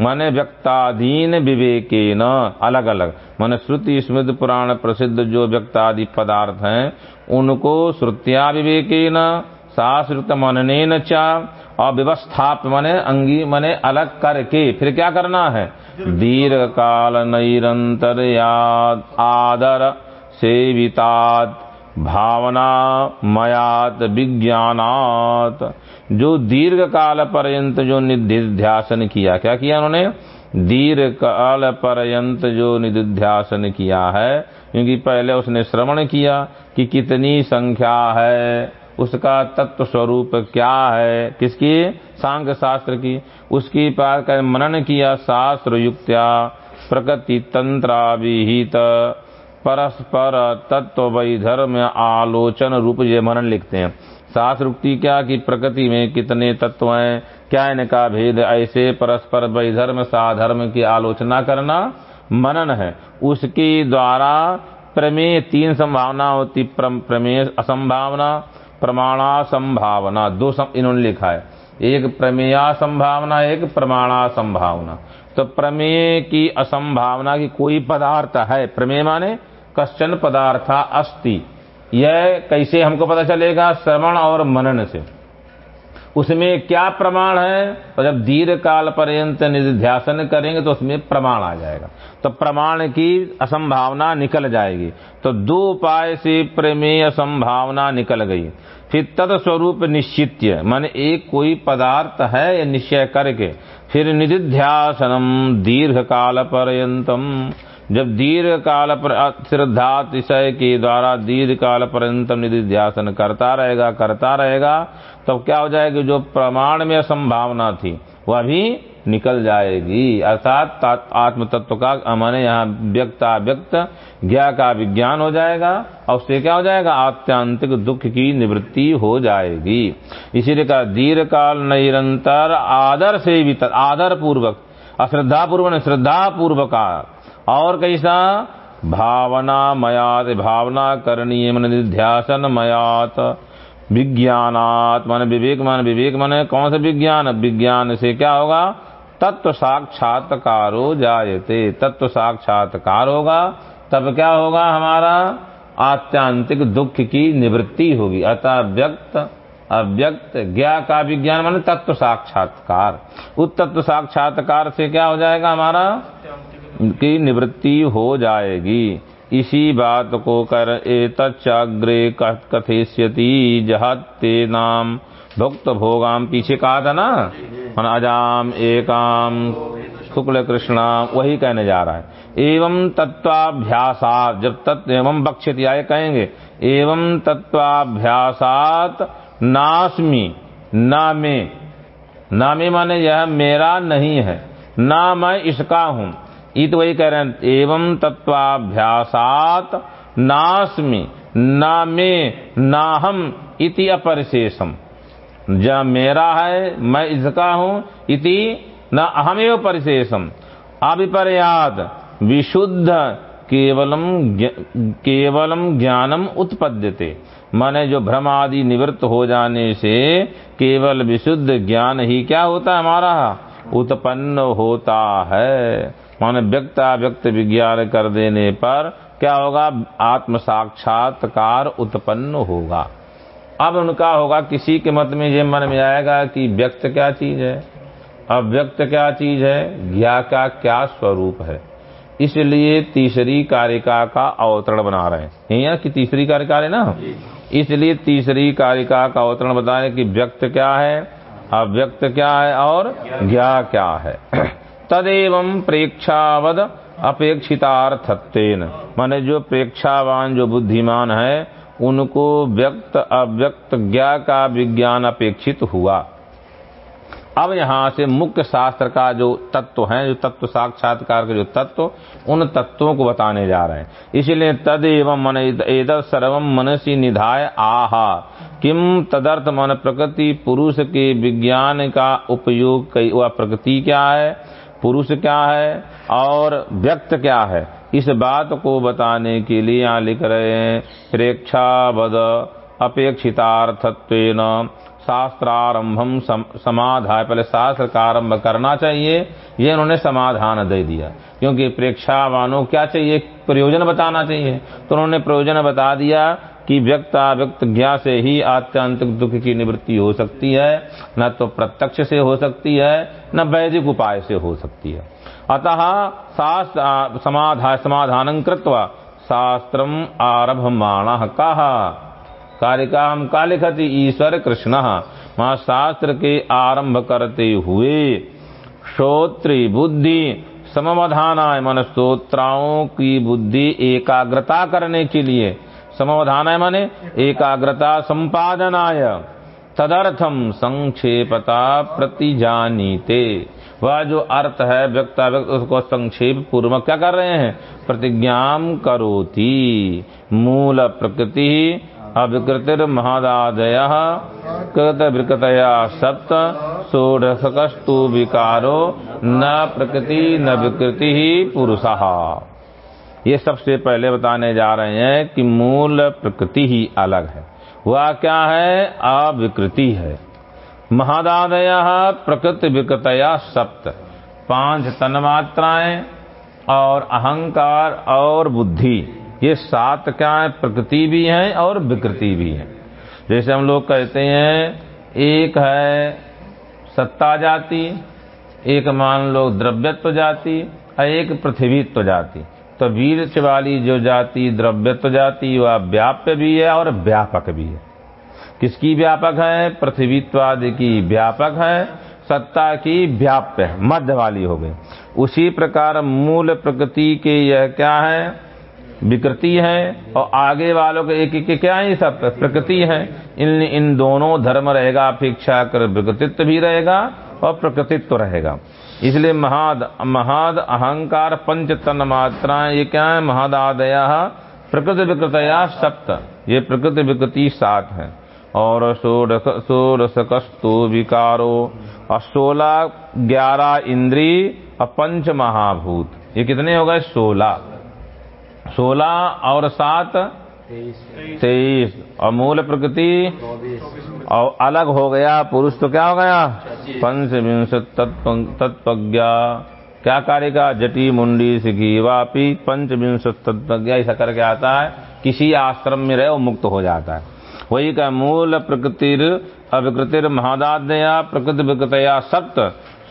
मन व्यक्ताधीन विवेके न अलग अलग मन श्रुति, स्मृति पुराण, प्रसिद्ध जो व्यक्तादि पदार्थ हैं, उनको श्रुतिया विवेके न शास्त्र मनने न चा और व्यवस्थाप मने अंगी, मने अलग करके। फिर क्या करना है? दीर्घ काल निरंतर आदर सेवितात भावना मयात विज्ञानात। जो दीर्घ काल पर्यंत जो निधिध्यासन किया, क्या किया उन्होंने? दीर्घ काल पर्यंत जो निधिध्यासन किया है, क्योंकि पहले उसने श्रवण किया कि कितनी संख्या है, उसका तत्व स्वरूप क्या है, किसकी? सांग शास्त्र की। उसकी पार कर मनन किया शास्त्र युक्त्या प्रकृति तंत्राविहित परस्पर तत्व वैधर्म आलोचन रूप ये मनन लिखते हैं। सास रुक्ति क्या कि प्रकृति में कितने तत्व हैं? क्या इनका भेद ऐसे परस्पर वैधर्म साधर्म की आलोचना करना मनन है। उसके द्वारा प्रमेय तीन संभावना होती प्रमेय असंभावना प्रमाणा संभावना दो सम, इन्होंने लिखा है। एक प्रमेया संभावना एक प्रमाणा संभावना तो प्रमेय की असंभावना की कोई पदार्थ है? प्रमेय माने कश्चन पदार्थ अस्ति। यह कैसे हमको पता चलेगा? श्रवण और मनन से। उसमें क्या प्रमाण है? तो जब दीर्घ काल पर्यंत निध्यासन करेंगे तो उसमें प्रमाण आ जाएगा। तो प्रमाण की असंभावना निकल जाएगी। तो दो उपाय से प्रमेय संभावना निकल गई। फिर तत्स्वरूप निश्चित्य। मान एक कोई पदार्थ है निश्चय करके, फिर निधिध्यासनम दीर्घ काल पर्यंतम। जब दीर्घ काल पर श्रद्धा अतिशय के द्वारा दीर्घ काल पर्यंतम निधिध्यासन करता रहेगा करता रहेगा, तब तो क्या हो जाएगी? जो प्रमाण में संभावना थी, वह भी निकल जाएगी। अर्थात आत्म तत्व का माने यहाँ व्यक्त व्यक्त ज्ञा का विज्ञान हो जाएगा, और उससे क्या हो जाएगा? आत्यांतिक दुख की निवृत्ति हो जाएगी। इसीलिए कहा, दीर्घ काल निरंतर आदर से भी आदर पूर्वक अश्रद्धा पूर्वक श्रद्धा पूर्वक और कैसा भावना मयात भावना करणीय मन निध्यासन मयात। विज्ञानात मन, विवेक मन विवेक मन, कौन सा विज्ञान? विज्ञान से क्या होगा? तत्व साक्षात्कारो जायते। तत्व साक्षात्कार होगा, तब क्या होगा हमारा? आत्यांतिक दुख की निवृत्ति होगी। अतः व्यक्त अव्यक्त ज्ञा का विज्ञान मान तत्व साक्षात्कार। उस तत्व साक्षात्कार से क्या हो जाएगा हमारा? की निवृत्ति हो जाएगी। इसी बात को कर एतच्चाग्रे कथेष्यति जहते नाम। भुक्त भोगाम पीछे कहा था ना? मन अजाम एकाम शुक्ल कृष्णा वही कहने जा रहा है। एवं तत्वाभ्यासात जब तत्व एवं बक्षित आए कहेंगे। एवं तत्वाभ्यासात नास्मी ना में ना माने यह मेरा नहीं है, ना मैं इसका हूँ। इत वही कह रहे हैं एवं तत्वाभ्यासात नास्मी ना में ना हम इति अपरिशेषम। जब मेरा है, मैं इसका हूँ, इति न अहमेव परिशेषम। अभिपर्याद, विशुद्ध, केवलम केवलम ज्ञानम उत्पद्यते। माने जो भ्रम आदि निवृत्त हो जाने से केवल विशुद्ध ज्ञान ही क्या होता है हमारा? उत्पन्न होता है। माने व्यक्त व्यक्त विज्ञान कर देने पर क्या होगा? आत्म साक्षात्कार उत्पन्न होगा। अब उनका होगा, किसी के मत में ये मन में आएगा कि व्यक्त क्या चीज़ है? अव्यक्त क्या चीज़ है? ज्ञा का क्या स्वरूप है? इसलिए तीसरी कारिका का अवतरण बना रहे हैं। यहाँ की तीसरी कारिका है ना? इसलिए तीसरी कारिका का अवतरण बता रहे कि व्यक्त क्या है, अव्यक्त क्या है और ज्ञा क्या है। तदेव प्रेक्षावद अपेक्षितार्थत्वेन। माने जो प्रेक्षावान, जो बुद्धिमान है, उनको व्यक्त अव्यक्त ज्ञा का विज्ञान अपेक्षित हुआ। अब यहाँ से मुख्य शास्त्र का जो तत्व है, जो तत्व साक्षात्कार के जो तत्व, उन तत्वों को बताने जा रहे हैं। इसलिए तद एवं मन एद सर्व मनसी निधाय आहा। किम तदर्थ मन प्रकृति, पुरुष के विज्ञान का उपयोग वह प्रकृति क्या है? पुरुष क्या है और व्यक्त क्या है? इस बात को बताने के लिए यहाँ लिख रहे हैं, प्रेक्षावद अपेक्षितार्थत्व शास्त्रारंभम समाधान पहले शास्त्र का आरंभ करना चाहिए, ये उन्होंने समाधान दे दिया। क्योंकि प्रेक्षावानों क्या चाहिए? प्रयोजन बताना चाहिए। तो उन्होंने प्रयोजन बता दिया कि व्यक्त व्यक्त ज्ञा से ही आत्यांतिक दुख की निवृत्ति हो सकती है, न तो प्रत्यक्ष से हो सकती है, न वैदिक उपाय से हो सकती है। अतः शास्त्र समाधान समाधान कृत्वा शास्त्रम आरभमाण कहा कारिकाम का लिखती ईश्वर कृष्ण वहाँ शास्त्र के आरंभ करते हुए श्रोत्री बुद्धि समवधानाय मन श्रोत्राओं की बुद्धि एकाग्रता करने के लिए समवधानाय माने, एकाग्रता संपादनाय। तदर्थम संक्षेपता प्रतिजानीते। वह जो अर्थ है, व्यक्त व्यक्त, उसको संक्षेप पूर्वक क्या कर रहे हैं? प्रतिज्ञा करोती। मूल प्रकृति अविकृतिर महादादय कृत विकृतया सप्त, षोडशकस्तु विकारो, न प्रकृति न विकृति पुरुष। ये सबसे पहले बताने जा रहे हैं कि मूल प्रकृति ही अलग है। वह क्या है? अविकृति है। महादादय प्रकृति विकृतया सप्त। पाँच तन मात्राएँ और अहंकार और बुद्धि। ये सात क्या है? प्रकृति भी है और विकृति भी है। जैसे हम लोग कहते हैं, एक है सत्ता जाति, एक मान लो द्रव्यत्व जाति और एक पृथ्वीत्व जाति। तो वाली जो जाति द्रव्यत्व जाति, वह व्याप्य भी है और व्यापक भी है। किसकी व्यापक है? पृथ्वीत्वादि की व्यापक है, सत्ता की व्याप्य मध्य वाली हो गई। उसी प्रकार मूल प्रकृति के यह क्या है? विकृति है, और आगे वालों के एक एक क्या है? सब प्रकृति है। इन इन दोनों धर्म रहेगा, अपेक्षा कर विकृतित्व भी रहेगा और प्रकृतित्व रहेगा। इसलिए महाद महाद अहंकार पंच तन मात्राएँ, ये क्या है? महाद आदया प्रकृति विकृतया सप्त। ये प्रकृति विकृति सात है। और षोडश कस्तु विकारो और सोलह ग्यारह इंद्री, और पंच महाभूत। ये कितने हो गए? सोलह सोलह और सात तेईस। और मूल प्रकृति? और अलग हो गया पुरुष तो क्या हो गया? पंच पंचविंश तत्पज्ञा क्या कार्य का? जटी मुंडी सिखी वापी। पंचविंश तत्पज्ञा ऐसा करके आता है। किसी आश्रम में रहे वो मुक्त हो जाता है। वही का मूल प्रकृतिर अविकृतिर महादादया प्रकृति विकृतया सप्त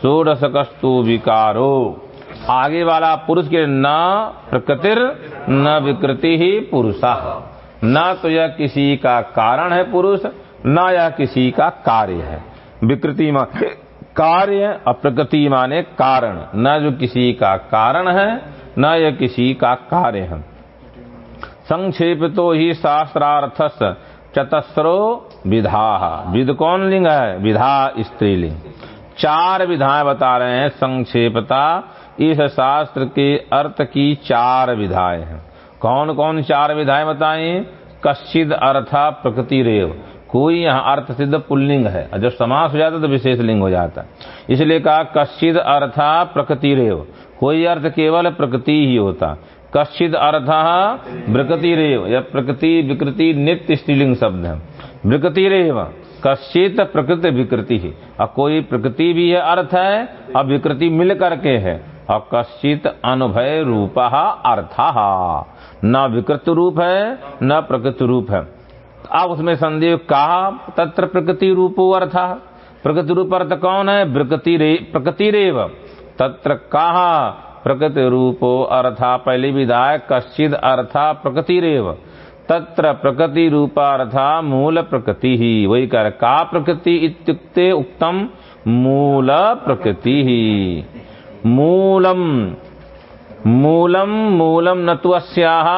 षोडशकस्तु विकारो। आगे वाला पुरुष के न प्रकृतिर, न विकृति ही पुरुषा। न तो यह किसी का कारण है पुरुष, न यह किसी का कार्य है। विकृति माने कार्य और प्रकृति माने कारण। न जो किसी का कारण है, न यह किसी का कार्य है। संक्षेप तो ही शास्त्रार्थ चतस्रो विधा। विध कौन लिंग है? विधा स्त्रीलिंग चार विधाएँ बता रहे हैं संक्षेपता इस शास्त्र के अर्थ की चार विधाएँ हैं। कौन कौन चार विधाएँ बताई कश्चिद अर्था प्रकृति रेव। कोई यहाँ अर्थ सिद्ध पुल्लिंग है। जब समास हो जाता तो विशेष लिंग हो जाता है। इसलिए कहा, कश्चिद अर्था प्रकृति रेव। कोई अर्थ केवल प्रकृति ही होता। कश्चिद अर्थ प्रकृति रेव। या प्रकृति विकृति नित्य स्त्रीलिंग शब्द है। विकृति रेव। कश्चित प्रकृति विकृति ही। और कोई प्रकृति भी है, अर्थ है, और विकृति मिल करके है। कश्चित अनुभय रूप अर्थ। न विकृत रूप है, न प्रकृति रूप है। अब उसमें संदेह कहा, तत्र प्रकृति रूपो अर्थ। प्रकृति रूप अर्थ कौन है? प्रकृति रेव। तत्र कहा प्रकृति रूपो अर्था। पहली विधाय, कश्चिद अर्था प्रकृति रेव। तत्र प्रकृति रूपार्था मूल प्रकृति ही। वही कर का प्रकृति इत्युक्ते उक्तम, मूल प्रकृति ही। मूलम। मूलम मूलम न तो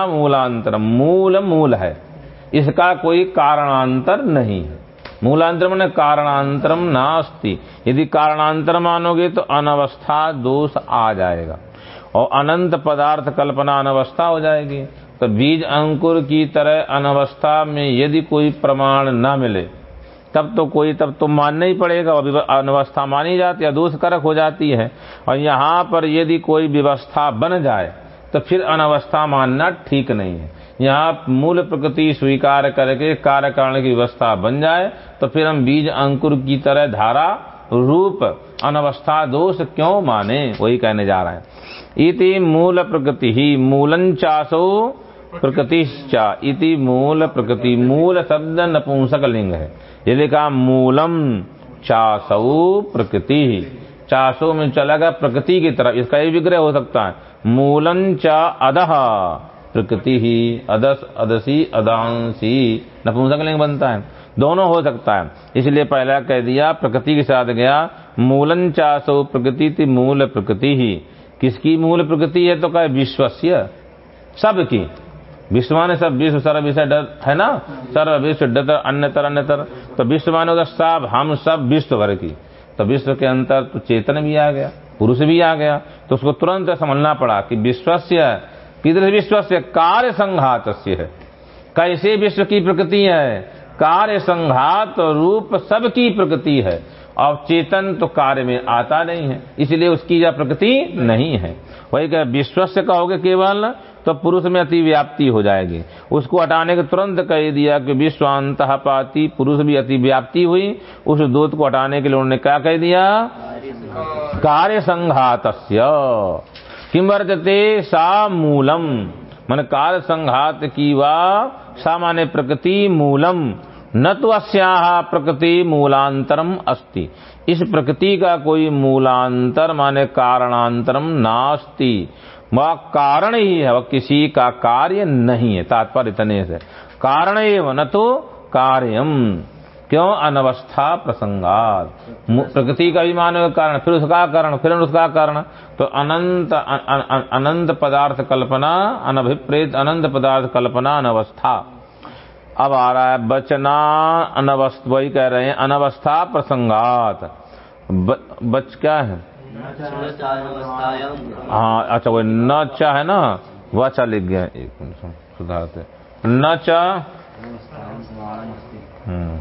मूलांतरम मूल मूल है। इसका कोई कारणांतर नहीं है। मूलांतर मैंने कारणांतरम नास्ति। यदि कारणांतर मानोगे तो अनवस्था दोष आ जाएगा। और अनंत पदार्थ कल्पना अनवस्था हो जाएगी। तो बीज अंकुर की तरह अनवस्था में यदि कोई प्रमाण न मिले तब तो कोई, तब तो मानना ही पड़ेगा, और अनवस्था मानी जाती है दोष करक हो जाती है। और यहाँ पर यदि कोई व्यवस्था बन जाए तो फिर अनवस्था मानना ठीक नहीं है। यहाँ मूल प्रकृति स्वीकार करके कार्य कारण की व्यवस्था बन जाए तो फिर हम बीज अंकुर की तरह धारा, रूप, अनवस्था दोष क्यों माने? वही कहने जा रहे हैं। इति मूल प्रकृति ही मूलन चासो प्रकृतिश्चा इति मूल प्रकृति, मूल शब्द नपुंसक लिंग है। ये लिखा मूलम, चासो प्रकृति, चासो में चलेगा प्रकृति की तरफ़ इसका ये विग्रह हो सकता है। मूलन चा अदह प्रकृति ही अदस अदसी अदांसी नपुंसक लिंग बनता है। दोनों हो सकता है। इसलिए पहला कह दिया, प्रकृति के साथ गया मूलन चासो प्रकृति थी मूल प्रकृति ही। किसकी मूल प्रकृति है? तो कहे विश्वस्य, सबकी। विश्व माने सब विश्व सर्व विषय डर, है ना? सर्व विश्व डर, अन्यतर अन्यतर। तो विश्व माने होगा सब हम सब विश्व भर की। तो विश्व के अंतर तो चेतन भी आ गया, पुरुष भी आ गया। तो उसको तुरंत समझना पड़ा कि विश्वस्य, किधर विश्व से कार्य संघात है। कैसे विश्व की प्रकृति है? कार्य संघात रूप सबकी प्रकृति है। और चेतन तो कार्य में आता नहीं है, इसलिए उसकी यह प्रकृति नहीं है। वही कह, विश्वस्य कहोगे केवल तो पुरुष में अति व्याप्ति हो जाएगी। उसको हटाने के तुरंत कह दिया कि विश्वांत पाती, पुरुष भी अति व्याप्ति हुई, उस दूत को हटाने के लिए उन्होंने क्या कह दिया? कार्य संघात किमर्जते सा मूलम? मन कार्य संघात की वा सामान्य प्रकृति मूलम? न तो अस्या प्रकृति मूलांतरम अस्ति। इस प्रकृति का कोई मूलांतर माने कारणांतरम नास्ति। वह कारण ही है, वह किसी का कार्य नहीं है, तात्पर्य इतने से। कारण एवं न तो कार्यम क्यों अनवस्था प्रसंगात। प्रकृति का अभिमान कारण, फिर उसका कारण, फिर उसका कारण। तो अनंत अनंत पदार्थ कल्पना, अनभिप्रेत अनंत पदार्थ कल्पना, अनवस्था। अब आ रहा है, बचना अनवस्थ, वही कह रहे हैं, अनवस्था प्रसंगात। बच क्या है? हाँ अच्छा वो न चा है ना? वाचा लिख गया एक मिनट सुधारते न चा हम्म।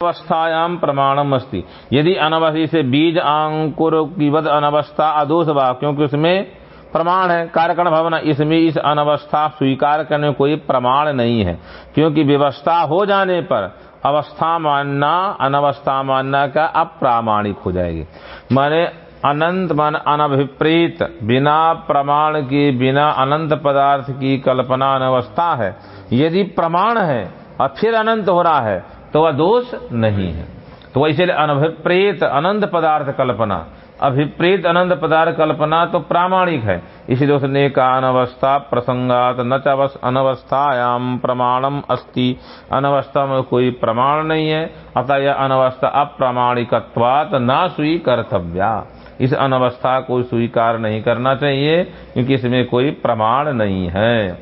अवस्थायाम प्रमाणम अस्ति। यदि अनवस्थी से बीज अंकुर की वध अनवस्था, अदोष बा क्योंकि उसमें प्रमाण है कार्यकरण भवन इसमें इस अनवस्था स्वीकार करने कोई प्रमाण नहीं है। क्योंकि व्यवस्था हो जाने पर अवस्था मानना अनवस्था मानना का अप्रामाणिक हो जाएगी। माने अनंत मन अनभिप्रीत, बिना प्रमाण के, बिना अनंत पदार्थ की कल्पना अनवस्था है। यदि प्रमाण है और फिर अनंत हो रहा है तो वह दोष नहीं है। तो इसलिए अनभिप्रेत, अनंत पदार्थ कल्पना। अभिप्रेत अनंत पदार्थ कल्पना तो प्रामाणिक है। इसलिए ने का अनवस्था प्रसंगात न चवस अनवस्थायाम प्रमाणम अस्ति। अनवस्था में कोई प्रमाण नहीं है, अतः यह अनवस्था अप्रामाणिकत्वात न स्वीकर्तव्या। इस अनवस्था को स्वीकार नहीं करना चाहिए, क्योंकि इसमें कोई प्रमाण नहीं है।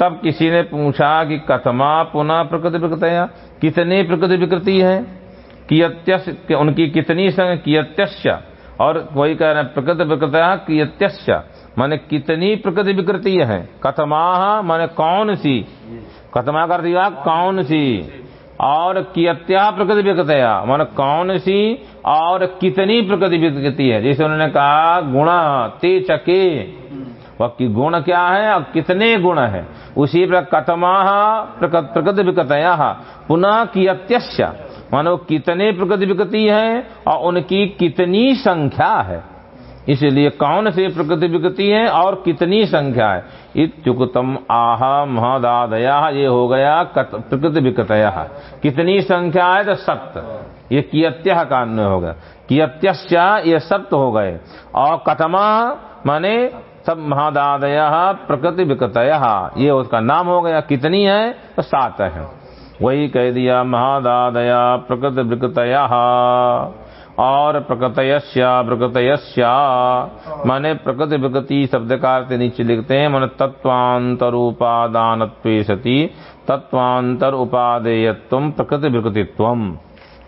तब किसी ने पूछा कि कथमा पुनः प्रकृति विकृतया? कितनी प्रकृति विकृति है? कियत्यस्य उनकी कितनी संग और वही कह रहे हैं, प्रकृति विकृतया कियत्यस्य माने कितनी प्रकृति विकृति है? कथमा माने कौन सी? कथमा कर दिया कौन सी? और कियत्या प्रकृति विकृतया। माने कौन सी और कितनी प्रकृति विकृति है? जैसे उन्होंने कहा, गुण ते चके वह गुण क्या है और कितने गुण है? उसी पर कथमा प्रकृति विकृतया। पुनः कियत्यस्य। मानो कितने प्रकृति विकृति है और उनकी कितनी संख्या है। इसलिए कौन से प्रकृति विकृति है और कितनी संख्या है? इत्युक्तम आह महदादया, ये हो गया प्रकृति विकृतया कितनी संख्या है तो सप्त। ये कियत्य का अन्य हो गया। कियत्यश्चा ये सप्त हो गए। और कथमा माने सब महादादय प्रकृति विकृतया ये उसका नाम हो गया। कितनी है? तो सात है। वही कह दिया, महादादया प्रकृति विकृतया। और प्रकृतयस्या प्रकृतयस्या माने प्रकृति विकृति शब्द का नीचे लिखते हैं, मन तत्वांतर उपादान सती तत्वांतर उपादेयत्व प्रकृति विकृतित्व।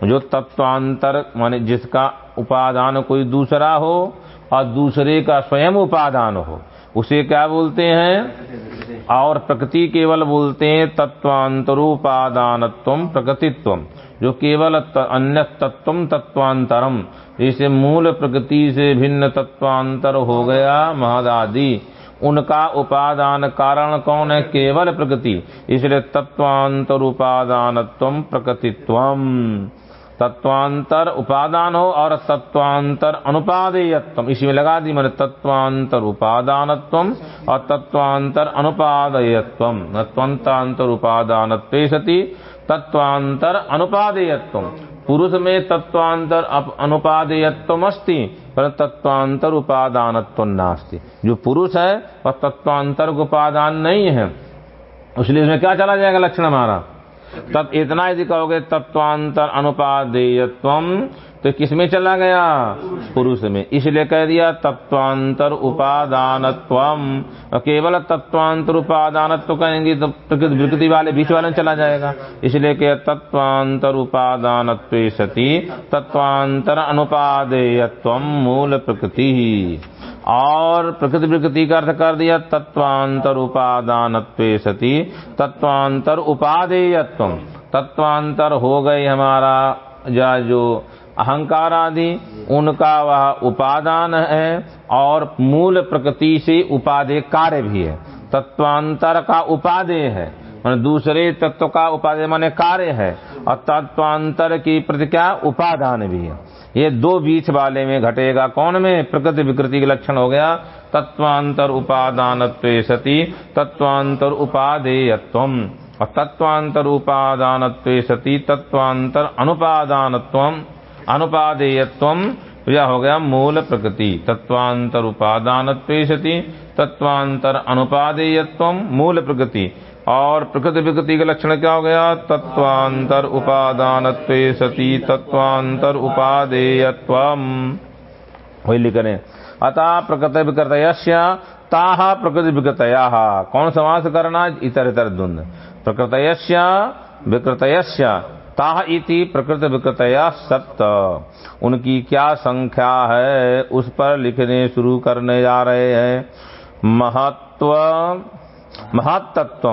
जो तत्वांतर माने जिसका उपादान कोई दूसरा हो, और दूसरे का स्वयं उपादान हो उसे क्या बोलते हैं? और प्रकृति केवल बोलते हैं तत्वांतरोपादान प्रकृतित्व, जो केवल अन्य तत्व तत्वांतरम जैसे मूल प्रकृति से भिन्न तत्वांतर हो गया महदादि, उनका उपादान कारण कौन है? केवल प्रकृति। इसलिए तत्वांतर उपादान प्रकृतित्व। तत्वांतर उपादान हो और तत्वांतर अनुपादेयत्व इसी में लगा दी मैंने तत्वांतर उपादानत्व और तत्वांतर अनुपादेयत्व तत्वांतर उपादान सती तत्वांतर अनुपादेयत्व पुरुष में तत्वांतर अनुपादेयत्व अस्ति पर तत्वांतर उपादानत्व नास्ति। जो पुरुष है, वह तत्वांतर उपादान नहीं है। इसलिए इसमें क्या चला जाएगा लक्षण हमारा? तब इतना यदि कहोगे, तत्वांतर अनुपादेयत्व। तो किसमें चला गया? पुरुष में। इसलिए कह दिया, तत्वांतर उपादान केवल तत्वांतर उपादान कहेंगे तो प्रकृति वाले बीच वाले चला जाएगा। इसलिए कह, तत्वांतर उपादान सती, तत्वांतर अनुपादेयत्व, मूल प्रकृति और प्रकृति प्रकृति का अर्थ कर दिया तत्वांतर उपादान सती तत्वांतर उपादेयत्व तत्वांतर हो गई हमारा या जो अहंकार आदि, उनका वह उपादान है, और मूल प्रकृति से उपादेय कार्य भी है। तत्वांतर का उपादेय है। मान दूसरे तत्व का उपादेय माने कार्य है। और तत्वांतर की प्रति क्या? उपादान भी है। ये दो बीच वाले में घटेगा। कौन में? प्रकृति विकृति के लक्षण हो गया। तत्वांतर उपादान सती, तत्वांतर उपादेयत्व और तत्वांतर उपादान सती, तत्वांतर अनुपादानत्व अनुपादेयत्व यह हो गया मूल प्रकृति। तत्वांतर उपादान सती, तत्वांतर अनुपादेयत्व मूल प्रकृति। और प्रकृति विकृति का लक्षण क्या हो गया? तत्वांतर उपादान सती तत्वांतर उपादेयत्व वही लिख रहे अतः प्रकृति विकृत ताहा प्रकृति विकृतया कौन समास करना? इतर इतर द्वंद प्रकृत विकृत ताह इति प्रकृति विकृतया सप्त। उनकी क्या संख्या है? उस पर लिखने शुरू करने जा रहे हैं। महत्व महतत्व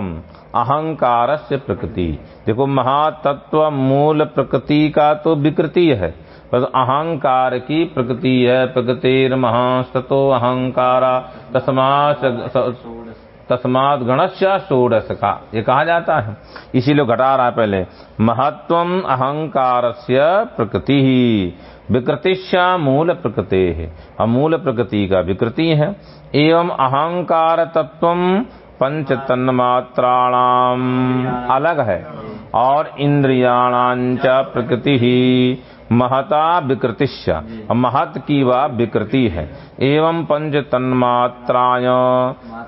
अहंकार से प्रकृति। देखो महातत्व मूल प्रकृति का तो विकृति है। पर अहंकार की प्रकृति है प्रकृतिर महास्तो अहंकारा, तस्मात तस्मात गणस्य षोडश का। ये कहा जाता है। इसीलिए घटा रहा है पहले। महत्व अहंकार से प्रकृति ही। विकृतिश्या मूल प्रकृति। है अमूल प्रकृति का विकृति है। एवं अहंकार तत्व पंच तन्मात्राणाम अलग है। और इंद्रियाणांच प्रकृति ही महता विकृतिश्य महत की वह विकृति है। एवं पंच तन्मात्राय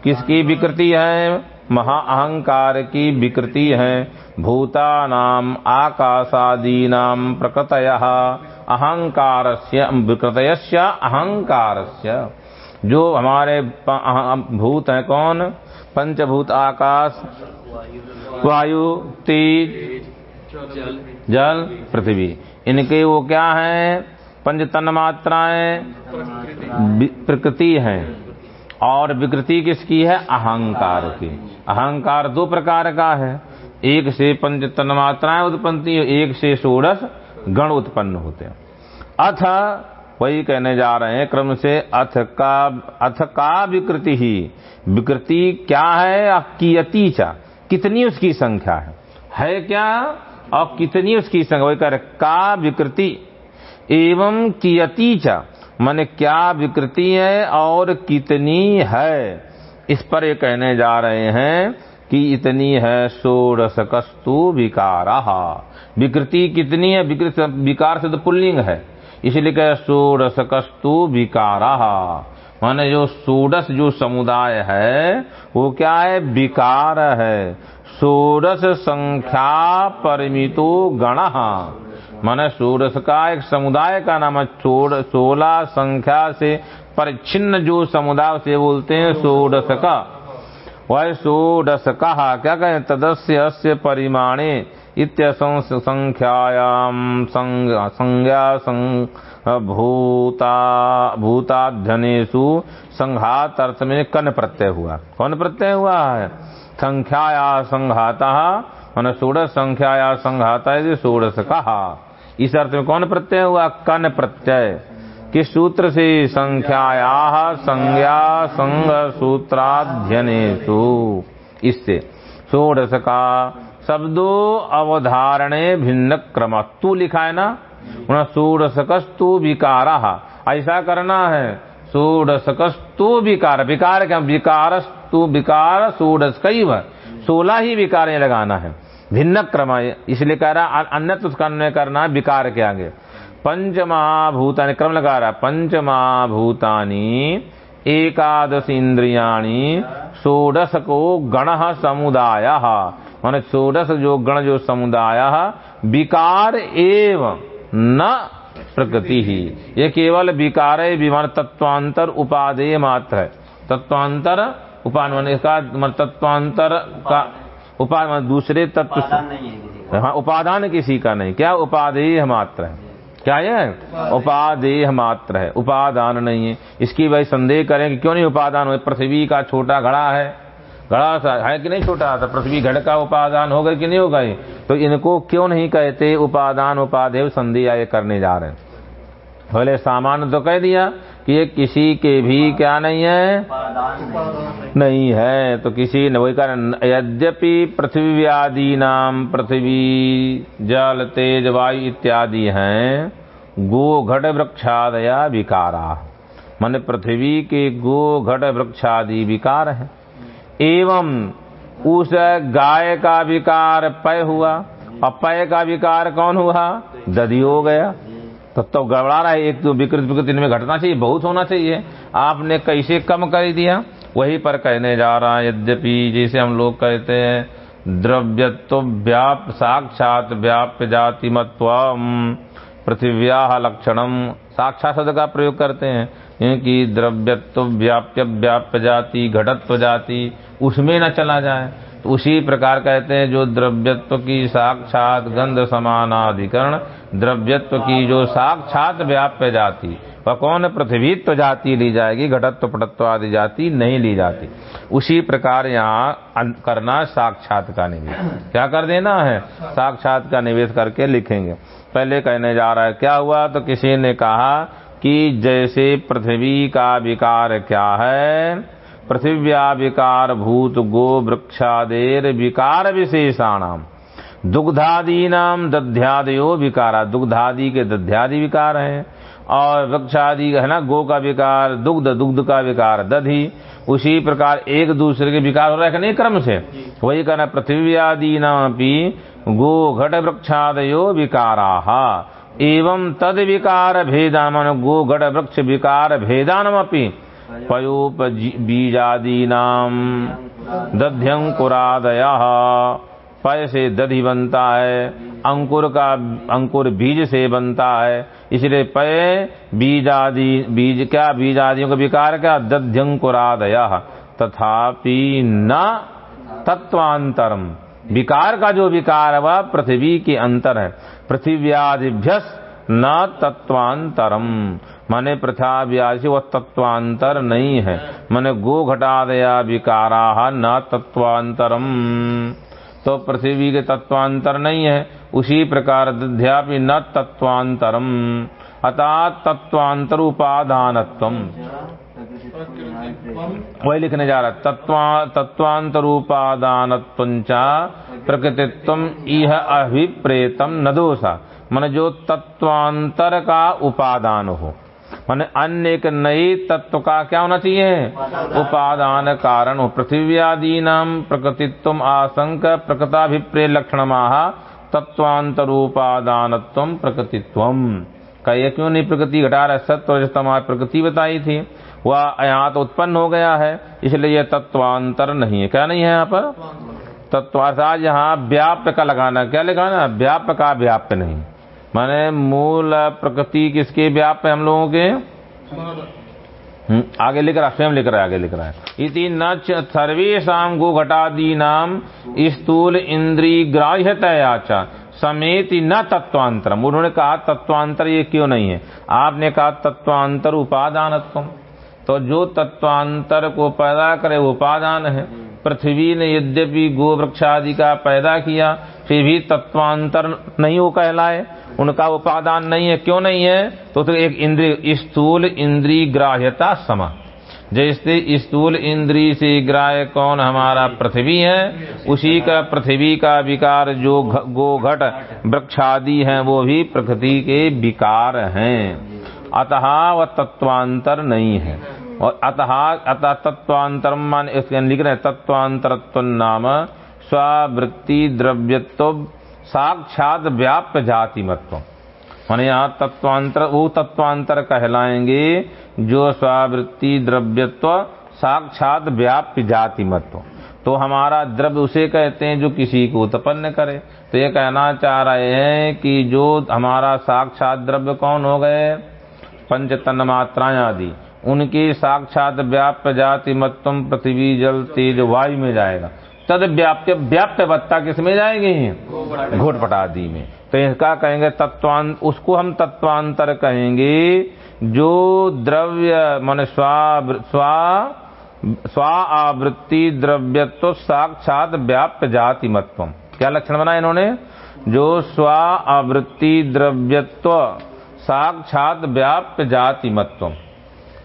किसकी विकृति है? महा अहंकार की विकृति है। भूता नाम आकाशादी नाम प्रकृतय। अहंकार विकृत अहंकार जो हमारे भूत है कौन? पंचभूत आकाश, वायु, तेज, जल, पृथ्वी। इनके वो क्या है? पंच तन मात्राएँ प्रकृति है। और विकृति किसकी है? अहंकार की। अहंकार दो प्रकार का है। एक से पंच तन मात्राएँ उत्पन्न एक से षोड़श गण उत्पन्न होते हैं। अथ वही कहने जा रहे हैं, क्रम से अथ का अथ का विकृति ही। विकृति क्या है? कियती चा। कितनी उसकी संख्या है? है क्या? और कितनी उसकी संख्या? वही कह रहे का विकृति। एवं कियती चा। मन क्या विकृति है और कितनी है? इस पर ये कहने जा रहे हैं कि इतनी है षोड़शकस्तु विकारा। विकृति कितनी है? विकार से तो पुल्लिंग है। इसलिए कह षोड़शकस्तु विकारा। माने जो षोडश जो समुदाय है, वो क्या है? विकार है। षोडश संख्या परिमितो गण। माने षोडश का एक समुदाय का नाम है सोलह संख्या से परिच्छिन्न जो समुदाय से बोलते हैं षोडश का वह षोडश कहा क्या कहें? तदस्य अस्य परिमाणे। भूता भूताध्यनेशु संघात अर्थ में कन प्रत्यय हुआ। कौन प्रत्यय हुआ है? संख्याया संघाता, मैंने षोड़श संख्याया संघाता है षोड़श कहा। इस अर्थ में कौन प्रत्यय हुआ? कन प्रत्यय। किस सूत्र से? संख्याया संज्ञा संग सूत्राध्यनेशु इससे षोड़श का शब्दो अवधारणे भिन्न क्रम तू लिखा है ना? षोडशकस्तु विकारा। ऐसा करना है। षोडशकस्तु विकार। विकार क्या? विकारस्तु विकार षोडश कई सोलह ही विकार लगाना है। भिन्न क्रम इसलिए कह रहा अन्य अन्य करना है, विकार के आगे। पंचमहाभूतानि, क्रम लगा रहा। पंचमहाभूतानी, एकादश इंद्रियाणी षोडश को गण समुदाय। मान षोडश जो गण जो समुदाय विकार एवं न प्रकृति ही। ये केवल विकार विमान तत्वांतर उपादेय मात्र है। तत्वांतर उपान इसका तत्वांतर का उपान दूसरे तत्व हाँ उपादान किसी का नहीं। क्या उपादेय मात्र है? क्या ये उपादेय। मात्र है। उपादान नहीं है। इसकी वही संदेह करें कि क्यों नहीं उपादान हो पृथ्वी का छोटा घड़ा है। घड़ा सा है कि नहीं छोटा? तो पृथ्वी घड़ का उपादान होगा कि नहीं होगा तो इनको क्यों नहीं कहते उपादान, उपादेव संधि ये करने जा रहे हैं? सामान्य तो कह दिया कि ये किसी के भी क्या नहीं है? नहीं है। तो किसी ने वही कारण, यद्यपि पृथ्वी आदि नाम, पृथ्वी, जल, तेज, वायु इत्यादि हैं, गो घट वृक्षादया विकारा। मन पृथ्वी के गो घट वृक्षादि विकार है। एवं उस गाय का विकार पय हुआ। और पय का विकार कौन हुआ? दधी हो गया। तो तो गड़बड़ा रहा है। एक तो विकृत विकृत इनमें घटना चाहिए, बहुत होना चाहिए। आपने कैसे कम कर दिया? वही पर कहने जा रहा है, यद्यपि जैसे हम लोग कहते हैं, द्रव्यत्व व्याप साक्षात व्याप्य जाति मत्व पृथिव्या लक्षणम, साक्षात शब्द का प्रयोग करते हैं। क्योंकि द्रव्यत्व व्याप्य व्याप्य जाति, घटत्व जाति, उसमें न चला जाए। तो उसी प्रकार कहते हैं, जो द्रव्यत्व की साक्षात गंध समानाधिकरण, द्रव्यत्व की जो साक्षात व्याप्य जाति, वह कौन? पृथ्वीत्व जाति ली जाएगी, घटत्व, पटत्व आदि जाति नहीं ली जाती। उसी प्रकार यहाँ करना साक्षात का निवेश क्या कर देना है? साक्षात का निवेश करके लिखेंगे। पहले कहने जा रहा है, क्या हुआ? तो किसी ने कहा कि जैसे पृथ्वी का विकार क्या है? पृथिव्या विकार भूत गो वृक्षादेर विकार विशेषाणाम। दुग्धादी नाम दध्यादयो विकारा। दुग्धादि के दध्यादि विकार हैं। और वृक्षादि है ना गो का विकार दुग्ध दुग्ध का विकार दधि उसी प्रकार एक दूसरे के विकार हो रहे हैं नहीं क्रम से? वही कहना पृथ्वी आदि नापी गो घट वृक्षादयो विकारा। एवं तद विकार भेदान गो घट वृक्ष विकार भेदानमपि पयोप बीजादीनाम दध्यंकुरादय पय से दधि बनता है अंकुर का अंकुर बीज से बनता है। इसलिए पय बीज आदि बीज, क्या बीजादियों का विकार, क्या दध्यंकुरादय। तथापि न तत्वांतरम। विकार का जो विकार है, वह पृथ्वी के अंतर है। पृथ्व्यादिभ्यस न तत्वांतरम माने प्रथा व्यासी वह तत्वांतर नहीं है। माने गो घटादया विकारा न तत्वांतरम तो पृथ्वी के तत्वांतर नहीं है। उसी प्रकार दध्यापि न तत्वांतरम अतः तत्वांतर उपादानत्व वही लिखने जा रहा तत्वा तत्वांतर उपादानत्व प्रकृतित्व इह अभिप्रेतम न दोषा। मन जो तत्वांतर का उपादान। हो मान अन्य एक नई तत्व का क्या होना चाहिए? उपादान कारण हो। पृथ्वी आदि नाम प्रकृतित्व आशंक प्रकृताभिप्रेय लक्षण महा तत्वांतर उपादान प्रकृतित्व। कहे, क्यों नहीं प्रकृति घटा रहा सत्व रजतमा प्रकृति बताई थी। वह यहाँ तो उत्पन्न हो गया है, इसलिए यह तत्वांतर नहीं है। क्या नहीं है यहाँ पर? तत्वार्थात यहाँ व्याप्य का लगाना क्या लगाना? व्याप्य का व्याप्य नहीं। माने मूल प्रकृति किसके व्याप्य हम लोगों के? हम्म, आगे लिख रहा स्वयं लिख रहा है आगे लिख रहा है। इति न सर्वेशा गो घटादी नाम स्थूल इंद्री ग्राह्यतया समेत न तत्वांतर उन्होंने कहा तत्वांतर ये क्यों नहीं है? आपने कहा तत्वांतर उपादान तो जो तत्वांतर को पैदा करे उपादान है। पृथ्वी ने यद्यपि गो वृक्ष आदि का पैदा किया फिर भी तत्वांतर नहीं हो कहलाए। उनका उपादान नहीं है। क्यों नहीं है? तो, तो एक इंद्रिय स्थूल इंद्री ग्राह्यता समा। जैसे स्थूल इंद्री से ग्राह्य कौन हमारा पृथ्वी है उसी का पृथ्वी का विकार जो गो घट वृक्षादि है वो भी प्रकृति के विकार हैं। अतः वह तत्वांतर नहीं है। और अतः अतः तत्वांतर मान इसके लिख रहे तत्वांतरत्व नाम स्वृत्ति द्रव्यत्व साक्षात व्याप्य जाति मत्व मान यहाँ तत्वांतर वो तत्वांतर कहलाएँगे जो स्वावृत्ति द्रव्यत्व साक्षात व्याप्य जाति मत्व तो हमारा द्रव्य उसे कहते हैं जो किसी को उत्पन्न करे। तो ये कहना चाह रहे हैं कि जो हमारा साक्षात द्रव्य कौन हो गए? पंच तन मात्राएँ आदि। उनकी साक्षात व्याप्य जाति मत्व पृथ्वी जल तेज वायु में जाएगा। तद व्याप्य व्याप्य वत्ता किसमें जाएगी? घोट आदि में। तो इसका कहेंगे? तत्वान उसको हम तत्वांतर कहेंगे, जो द्रव्य मन स्वा स्वा आवृत्ति द्रव्यत्व साक्षात व्याप्य जाति मत्व क्या लक्षण बनाया इन्होंने? जो स्व आवृत्ति द्रव्यत्व साक्षात व्याप्य जाति मत्व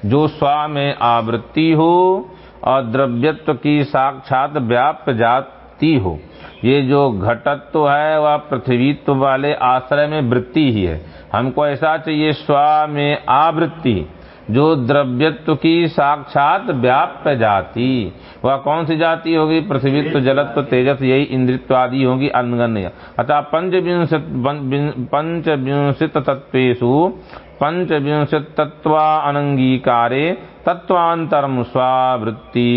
जो स्वा में आवृत्ति हो और द्रव्यत्व की साक्षात व्याप्त जाती हो। ये जो घटत्व है, वह पृथ्वीत्व वाले आश्रय में वृत्ति ही है। हमको ऐसा चाहिए, स्वा में आवृत्ति। जो द्रव्यत्व की साक्षात व्याप्य जाति, वह कौन सी जाति होगी? पृथ्वीत्व, जलत्व, तेजस, यही इंद्रित्व आदि होगी अनगण्य अतः पंचविंशत पंचविंशित तत्वेशु पंचविंशत तत्व अनंगीकारे तत्वांतरम स्वावृत्ति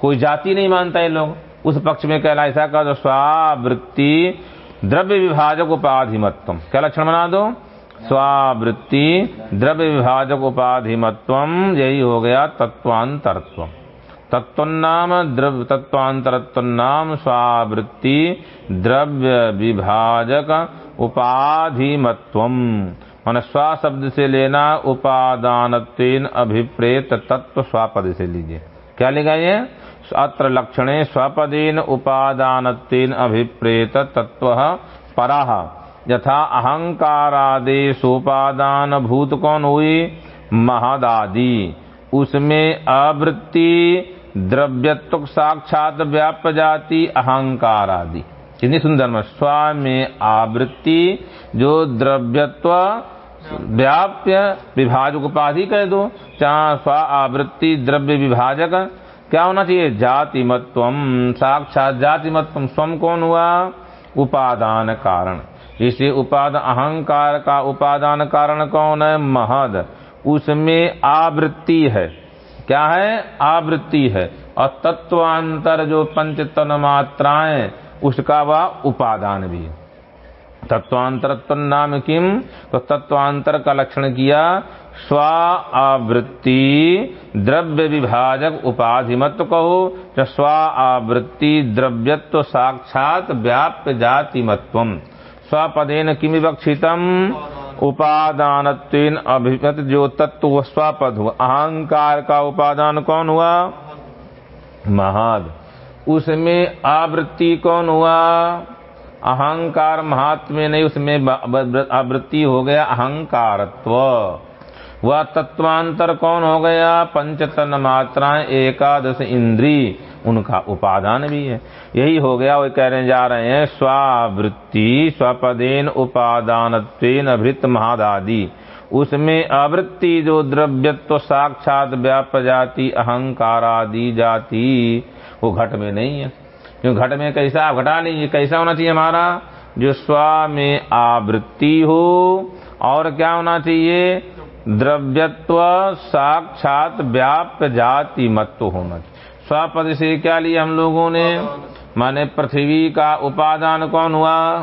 कोई जाति नहीं मानता ये लोग उस पक्ष में कहला, ऐसा कर स्वावृत्ति, द्रव्य विभाजक उपाधिमत्व क्या लक्षण बना दो? स्वावृत्ति द्रव्य विभाजक उपाधिमत्व यही हो गया तत्वांतरत्व। तत्वनाम द्रव्य तत्वांतरत्व नाम स्वावृत्ति द्रव्य विभाजक उपाधिमत्व मन स्व शब्द से लेना उपादान अभिप्रेत तत्व स्वापद से लीजिए। क्या लिखा ये? अत्र लक्षणे स्वपदेन उपादान अभिप्रेत तत्व पराह यथा अहंकारादेशोपादान भूत कौन हुई महदादि। उसमें आवृत्ति, द्रव्यत्व साक्षात व्याप्य जाति अहंकार आदि कितनी सुंदर में स्व में आवृत्ति, जो द्रव्यत्व व्याप्य विभाजक उपाधि कह दो, चाह स्व आवृत्ति द्रव्य विभाजक, क्या होना चाहिए? जाति मत्व साक्षात जाति मत्व स्वम कौन हुआ? उपादान कारण। इसे उपाद अहंकार का उपादान कारण कौन है? महद। उसमें आवृत्ति है। क्या है? आवृत्ति है। और तत्वांतर जो पंच तन मात्राएँ, उसका वह उपादान भी तत्वांतर नाम किम? तो तत्वांतर का लक्षण किया, स्व आवृत्ति द्रव्य विभाजक उपाधि उपाधिमत्व कहो। तो स्व आवृत्ति द्रव्यत्व साक्षात व्याप्य जाति मत्व स्वपदेन किम विवक्षितम उपादान अभिमत जो तत्व स्वपद हुआ अहंकार का उपादान कौन हुआ? महाद। उसमें आवृत्ति कौन हुआ? अहंकार महात्म्य नहीं, उसमें आवृत्ति हो गया अहंकारत्व। वह तत्वांतर कौन हो गया? पंचतन मात्राएँ, एकादश इंद्री। उनका उपादान भी है। यही हो गया, वो कहने जा रहे हैं, स्वावृत्ति, स्वपदेन उपादान अभृत महादादि उसमें आवृत्ति जो द्रव्यत्व साक्षात व्याप जाति अहंकार आदि जाति, वो घट में नहीं है। क्यों घट में कैसा? आप घटा लीजिए कैसा होना चाहिए हमारा? जो स्व में आवृत्ति हो, और क्या होना चाहिए? द्रव्यत्व साक्षात व्याप्य जाति मत्व होना चाहिए। स्वपद से क्या लिया हम लोगों ने? माने पृथ्वी का उपादान कौन हुआ?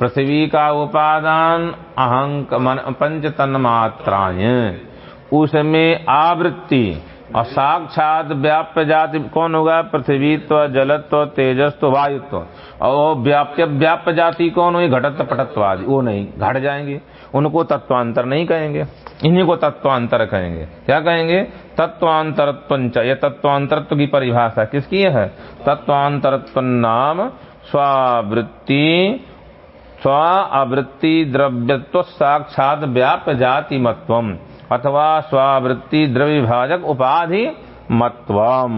पृथ्वी का उपादान अहंक, मन पंच तन मात्राएँ उसमें आवृत्ति और साक्षात व्याप्य जाति कौन होगा? पृथ्वीत्व, जलत्व, तेजस्व, वायुत्व। और व्याप्य व्याप्य जाति कौन हुई? घटत्व, पटत्व आदि। वो नहीं, घट जाएँगे। उनको तत्वांतर नहीं कहेंगे। इन्हीं को तत्वांतर कहेंगे। क्या कहेंगे? तत्वांतरत्व ये तत्वांतरत्व की परिभाषा किसकी है? तत्वांतरत्व नाम स्वावृत्ति स्व आवृत्ति द्रव्यत्व साक्षात व्याप्य जाति मत्वम अथवा स्वावृत्ति द्रव्य विभाजक उपाधि मत्वम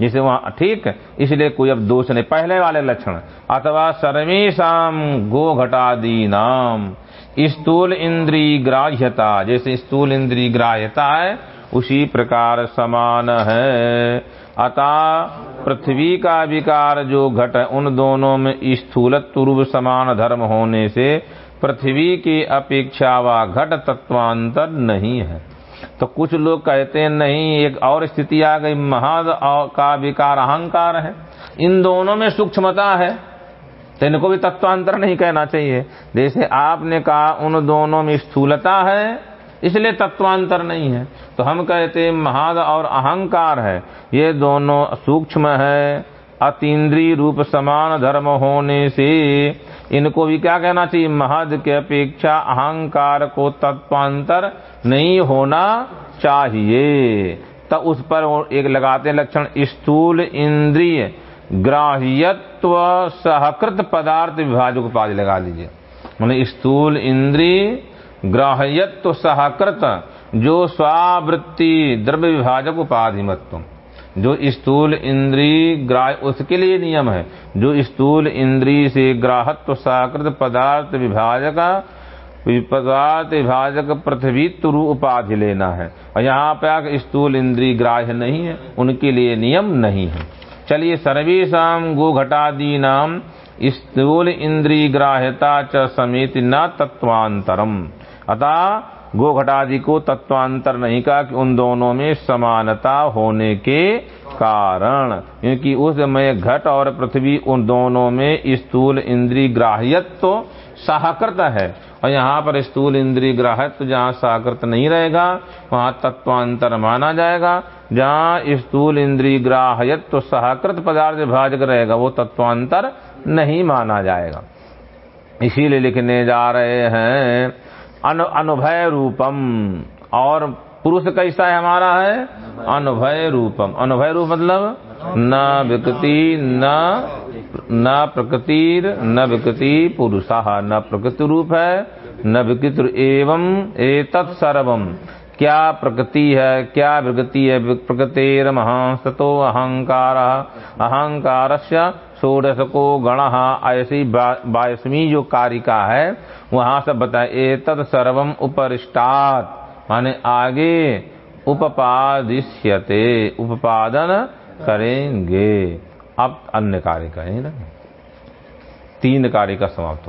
जिसे वहाँ ठीक, इसलिए कोई अब दोष नहीं। पहले वाले लक्षण, अथवा सर्वेशम गो घटादी नाम स्थूल इंद्री ग्राह्यता जैसे स्थूल इंद्री ग्राह्यता है, उसी प्रकार समान है। अतः पृथ्वी का विकार जो घट है, उन दोनों में स्थूलत्व रूप समान धर्म होने से पृथ्वी की अपेक्षा व घट तत्वांतर नहीं है। तो कुछ लोग कहते हैं, नहीं, एक और स्थिति आ गई, महाद का विकार अहंकार है। इन दोनों में सूक्ष्मता है। तो इनको भी तत्वांतर नहीं कहना चाहिए। जैसे आपने कहा, उन दोनों में स्थूलता है, इसलिए तत्वांतर नहीं है। तो हम कहते महाद और अहंकार है। ये दोनों सूक्ष्म है, अतीन्द्रीय रूप समान धर्म होने से इनको भी क्या कहना चाहिए? महद के अपेक्षा अहंकार को तत्वांतर नहीं होना चाहिए। तब उस पर एक लगाते लक्षण, स्थूल इंद्रिय ग्राह्यत्व सहकृत पदार्थ विभाजक उपाधि लगा लीजिए मैंने स्थूल इंद्रिय ग्राह्यत्व सहकृत, जो स्वावृत्ति, द्रव्य विभाजक उपाधि मत्व जो स्थूल इंद्री ग्राह उसके लिए नियम है। जो स्थूल इंद्री से ग्राहत्व साकृत पदार्थ विभाजक पदार्थ विभाजक पृथ्वी तुरु उपाधि लेना है। और यहाँ पे स्थूल इंद्री, ग्राह्य नहीं है। उनके लिए नियम नहीं है। चलिए सर्वेशम गो घटादी नाम स्थूल इंद्री ग्राह्यता च समेत न तत्वांतरम अतः गो घटादि को तत्वांतर नहीं कहा कि उन दोनों में समानता होने के कारण। क्योंकि उस समय घट और पृथ्वी उन दोनों में स्थूल इंद्री ग्राह्यत्व सहकृत है। और यहाँ पर स्थूल इंद्री ग्राह्यत्व जहाँ सहकृत नहीं रहेगा, वहाँ तत्वांतर माना जाएगा। जहाँ स्थूल इंद्री ग्राह्यत्व तो सहकृत पदार्थ विभाजक रहेगा, वो तत्वांतर नहीं माना जाएगा। इसीलिए लिखने जा रहे हैं, अनु, अनुभय रूपम। और पुरुष कैसा है हमारा है? अनुभय रूपम। अनुभय रूप मतलब न विकृति, न न प्रकृतिर, न विकृति पुरुष। न प्रकृति रूप है, न विकृति एवं, एतत् सर्वम। क्या प्रकृति है, क्या विकृति है प्रकृतिर महासतो अहंकार। अहंकार षोडश को गण, ऐसी बाईसवीं जो कारिका है, वहाँ से बताए ए तद सर्वम उपरिष्टात। माने आगे उपपादिश्यते उपादन करेंगे। अब अन्य कार्य करें ना? तीन कार्य का समाप्त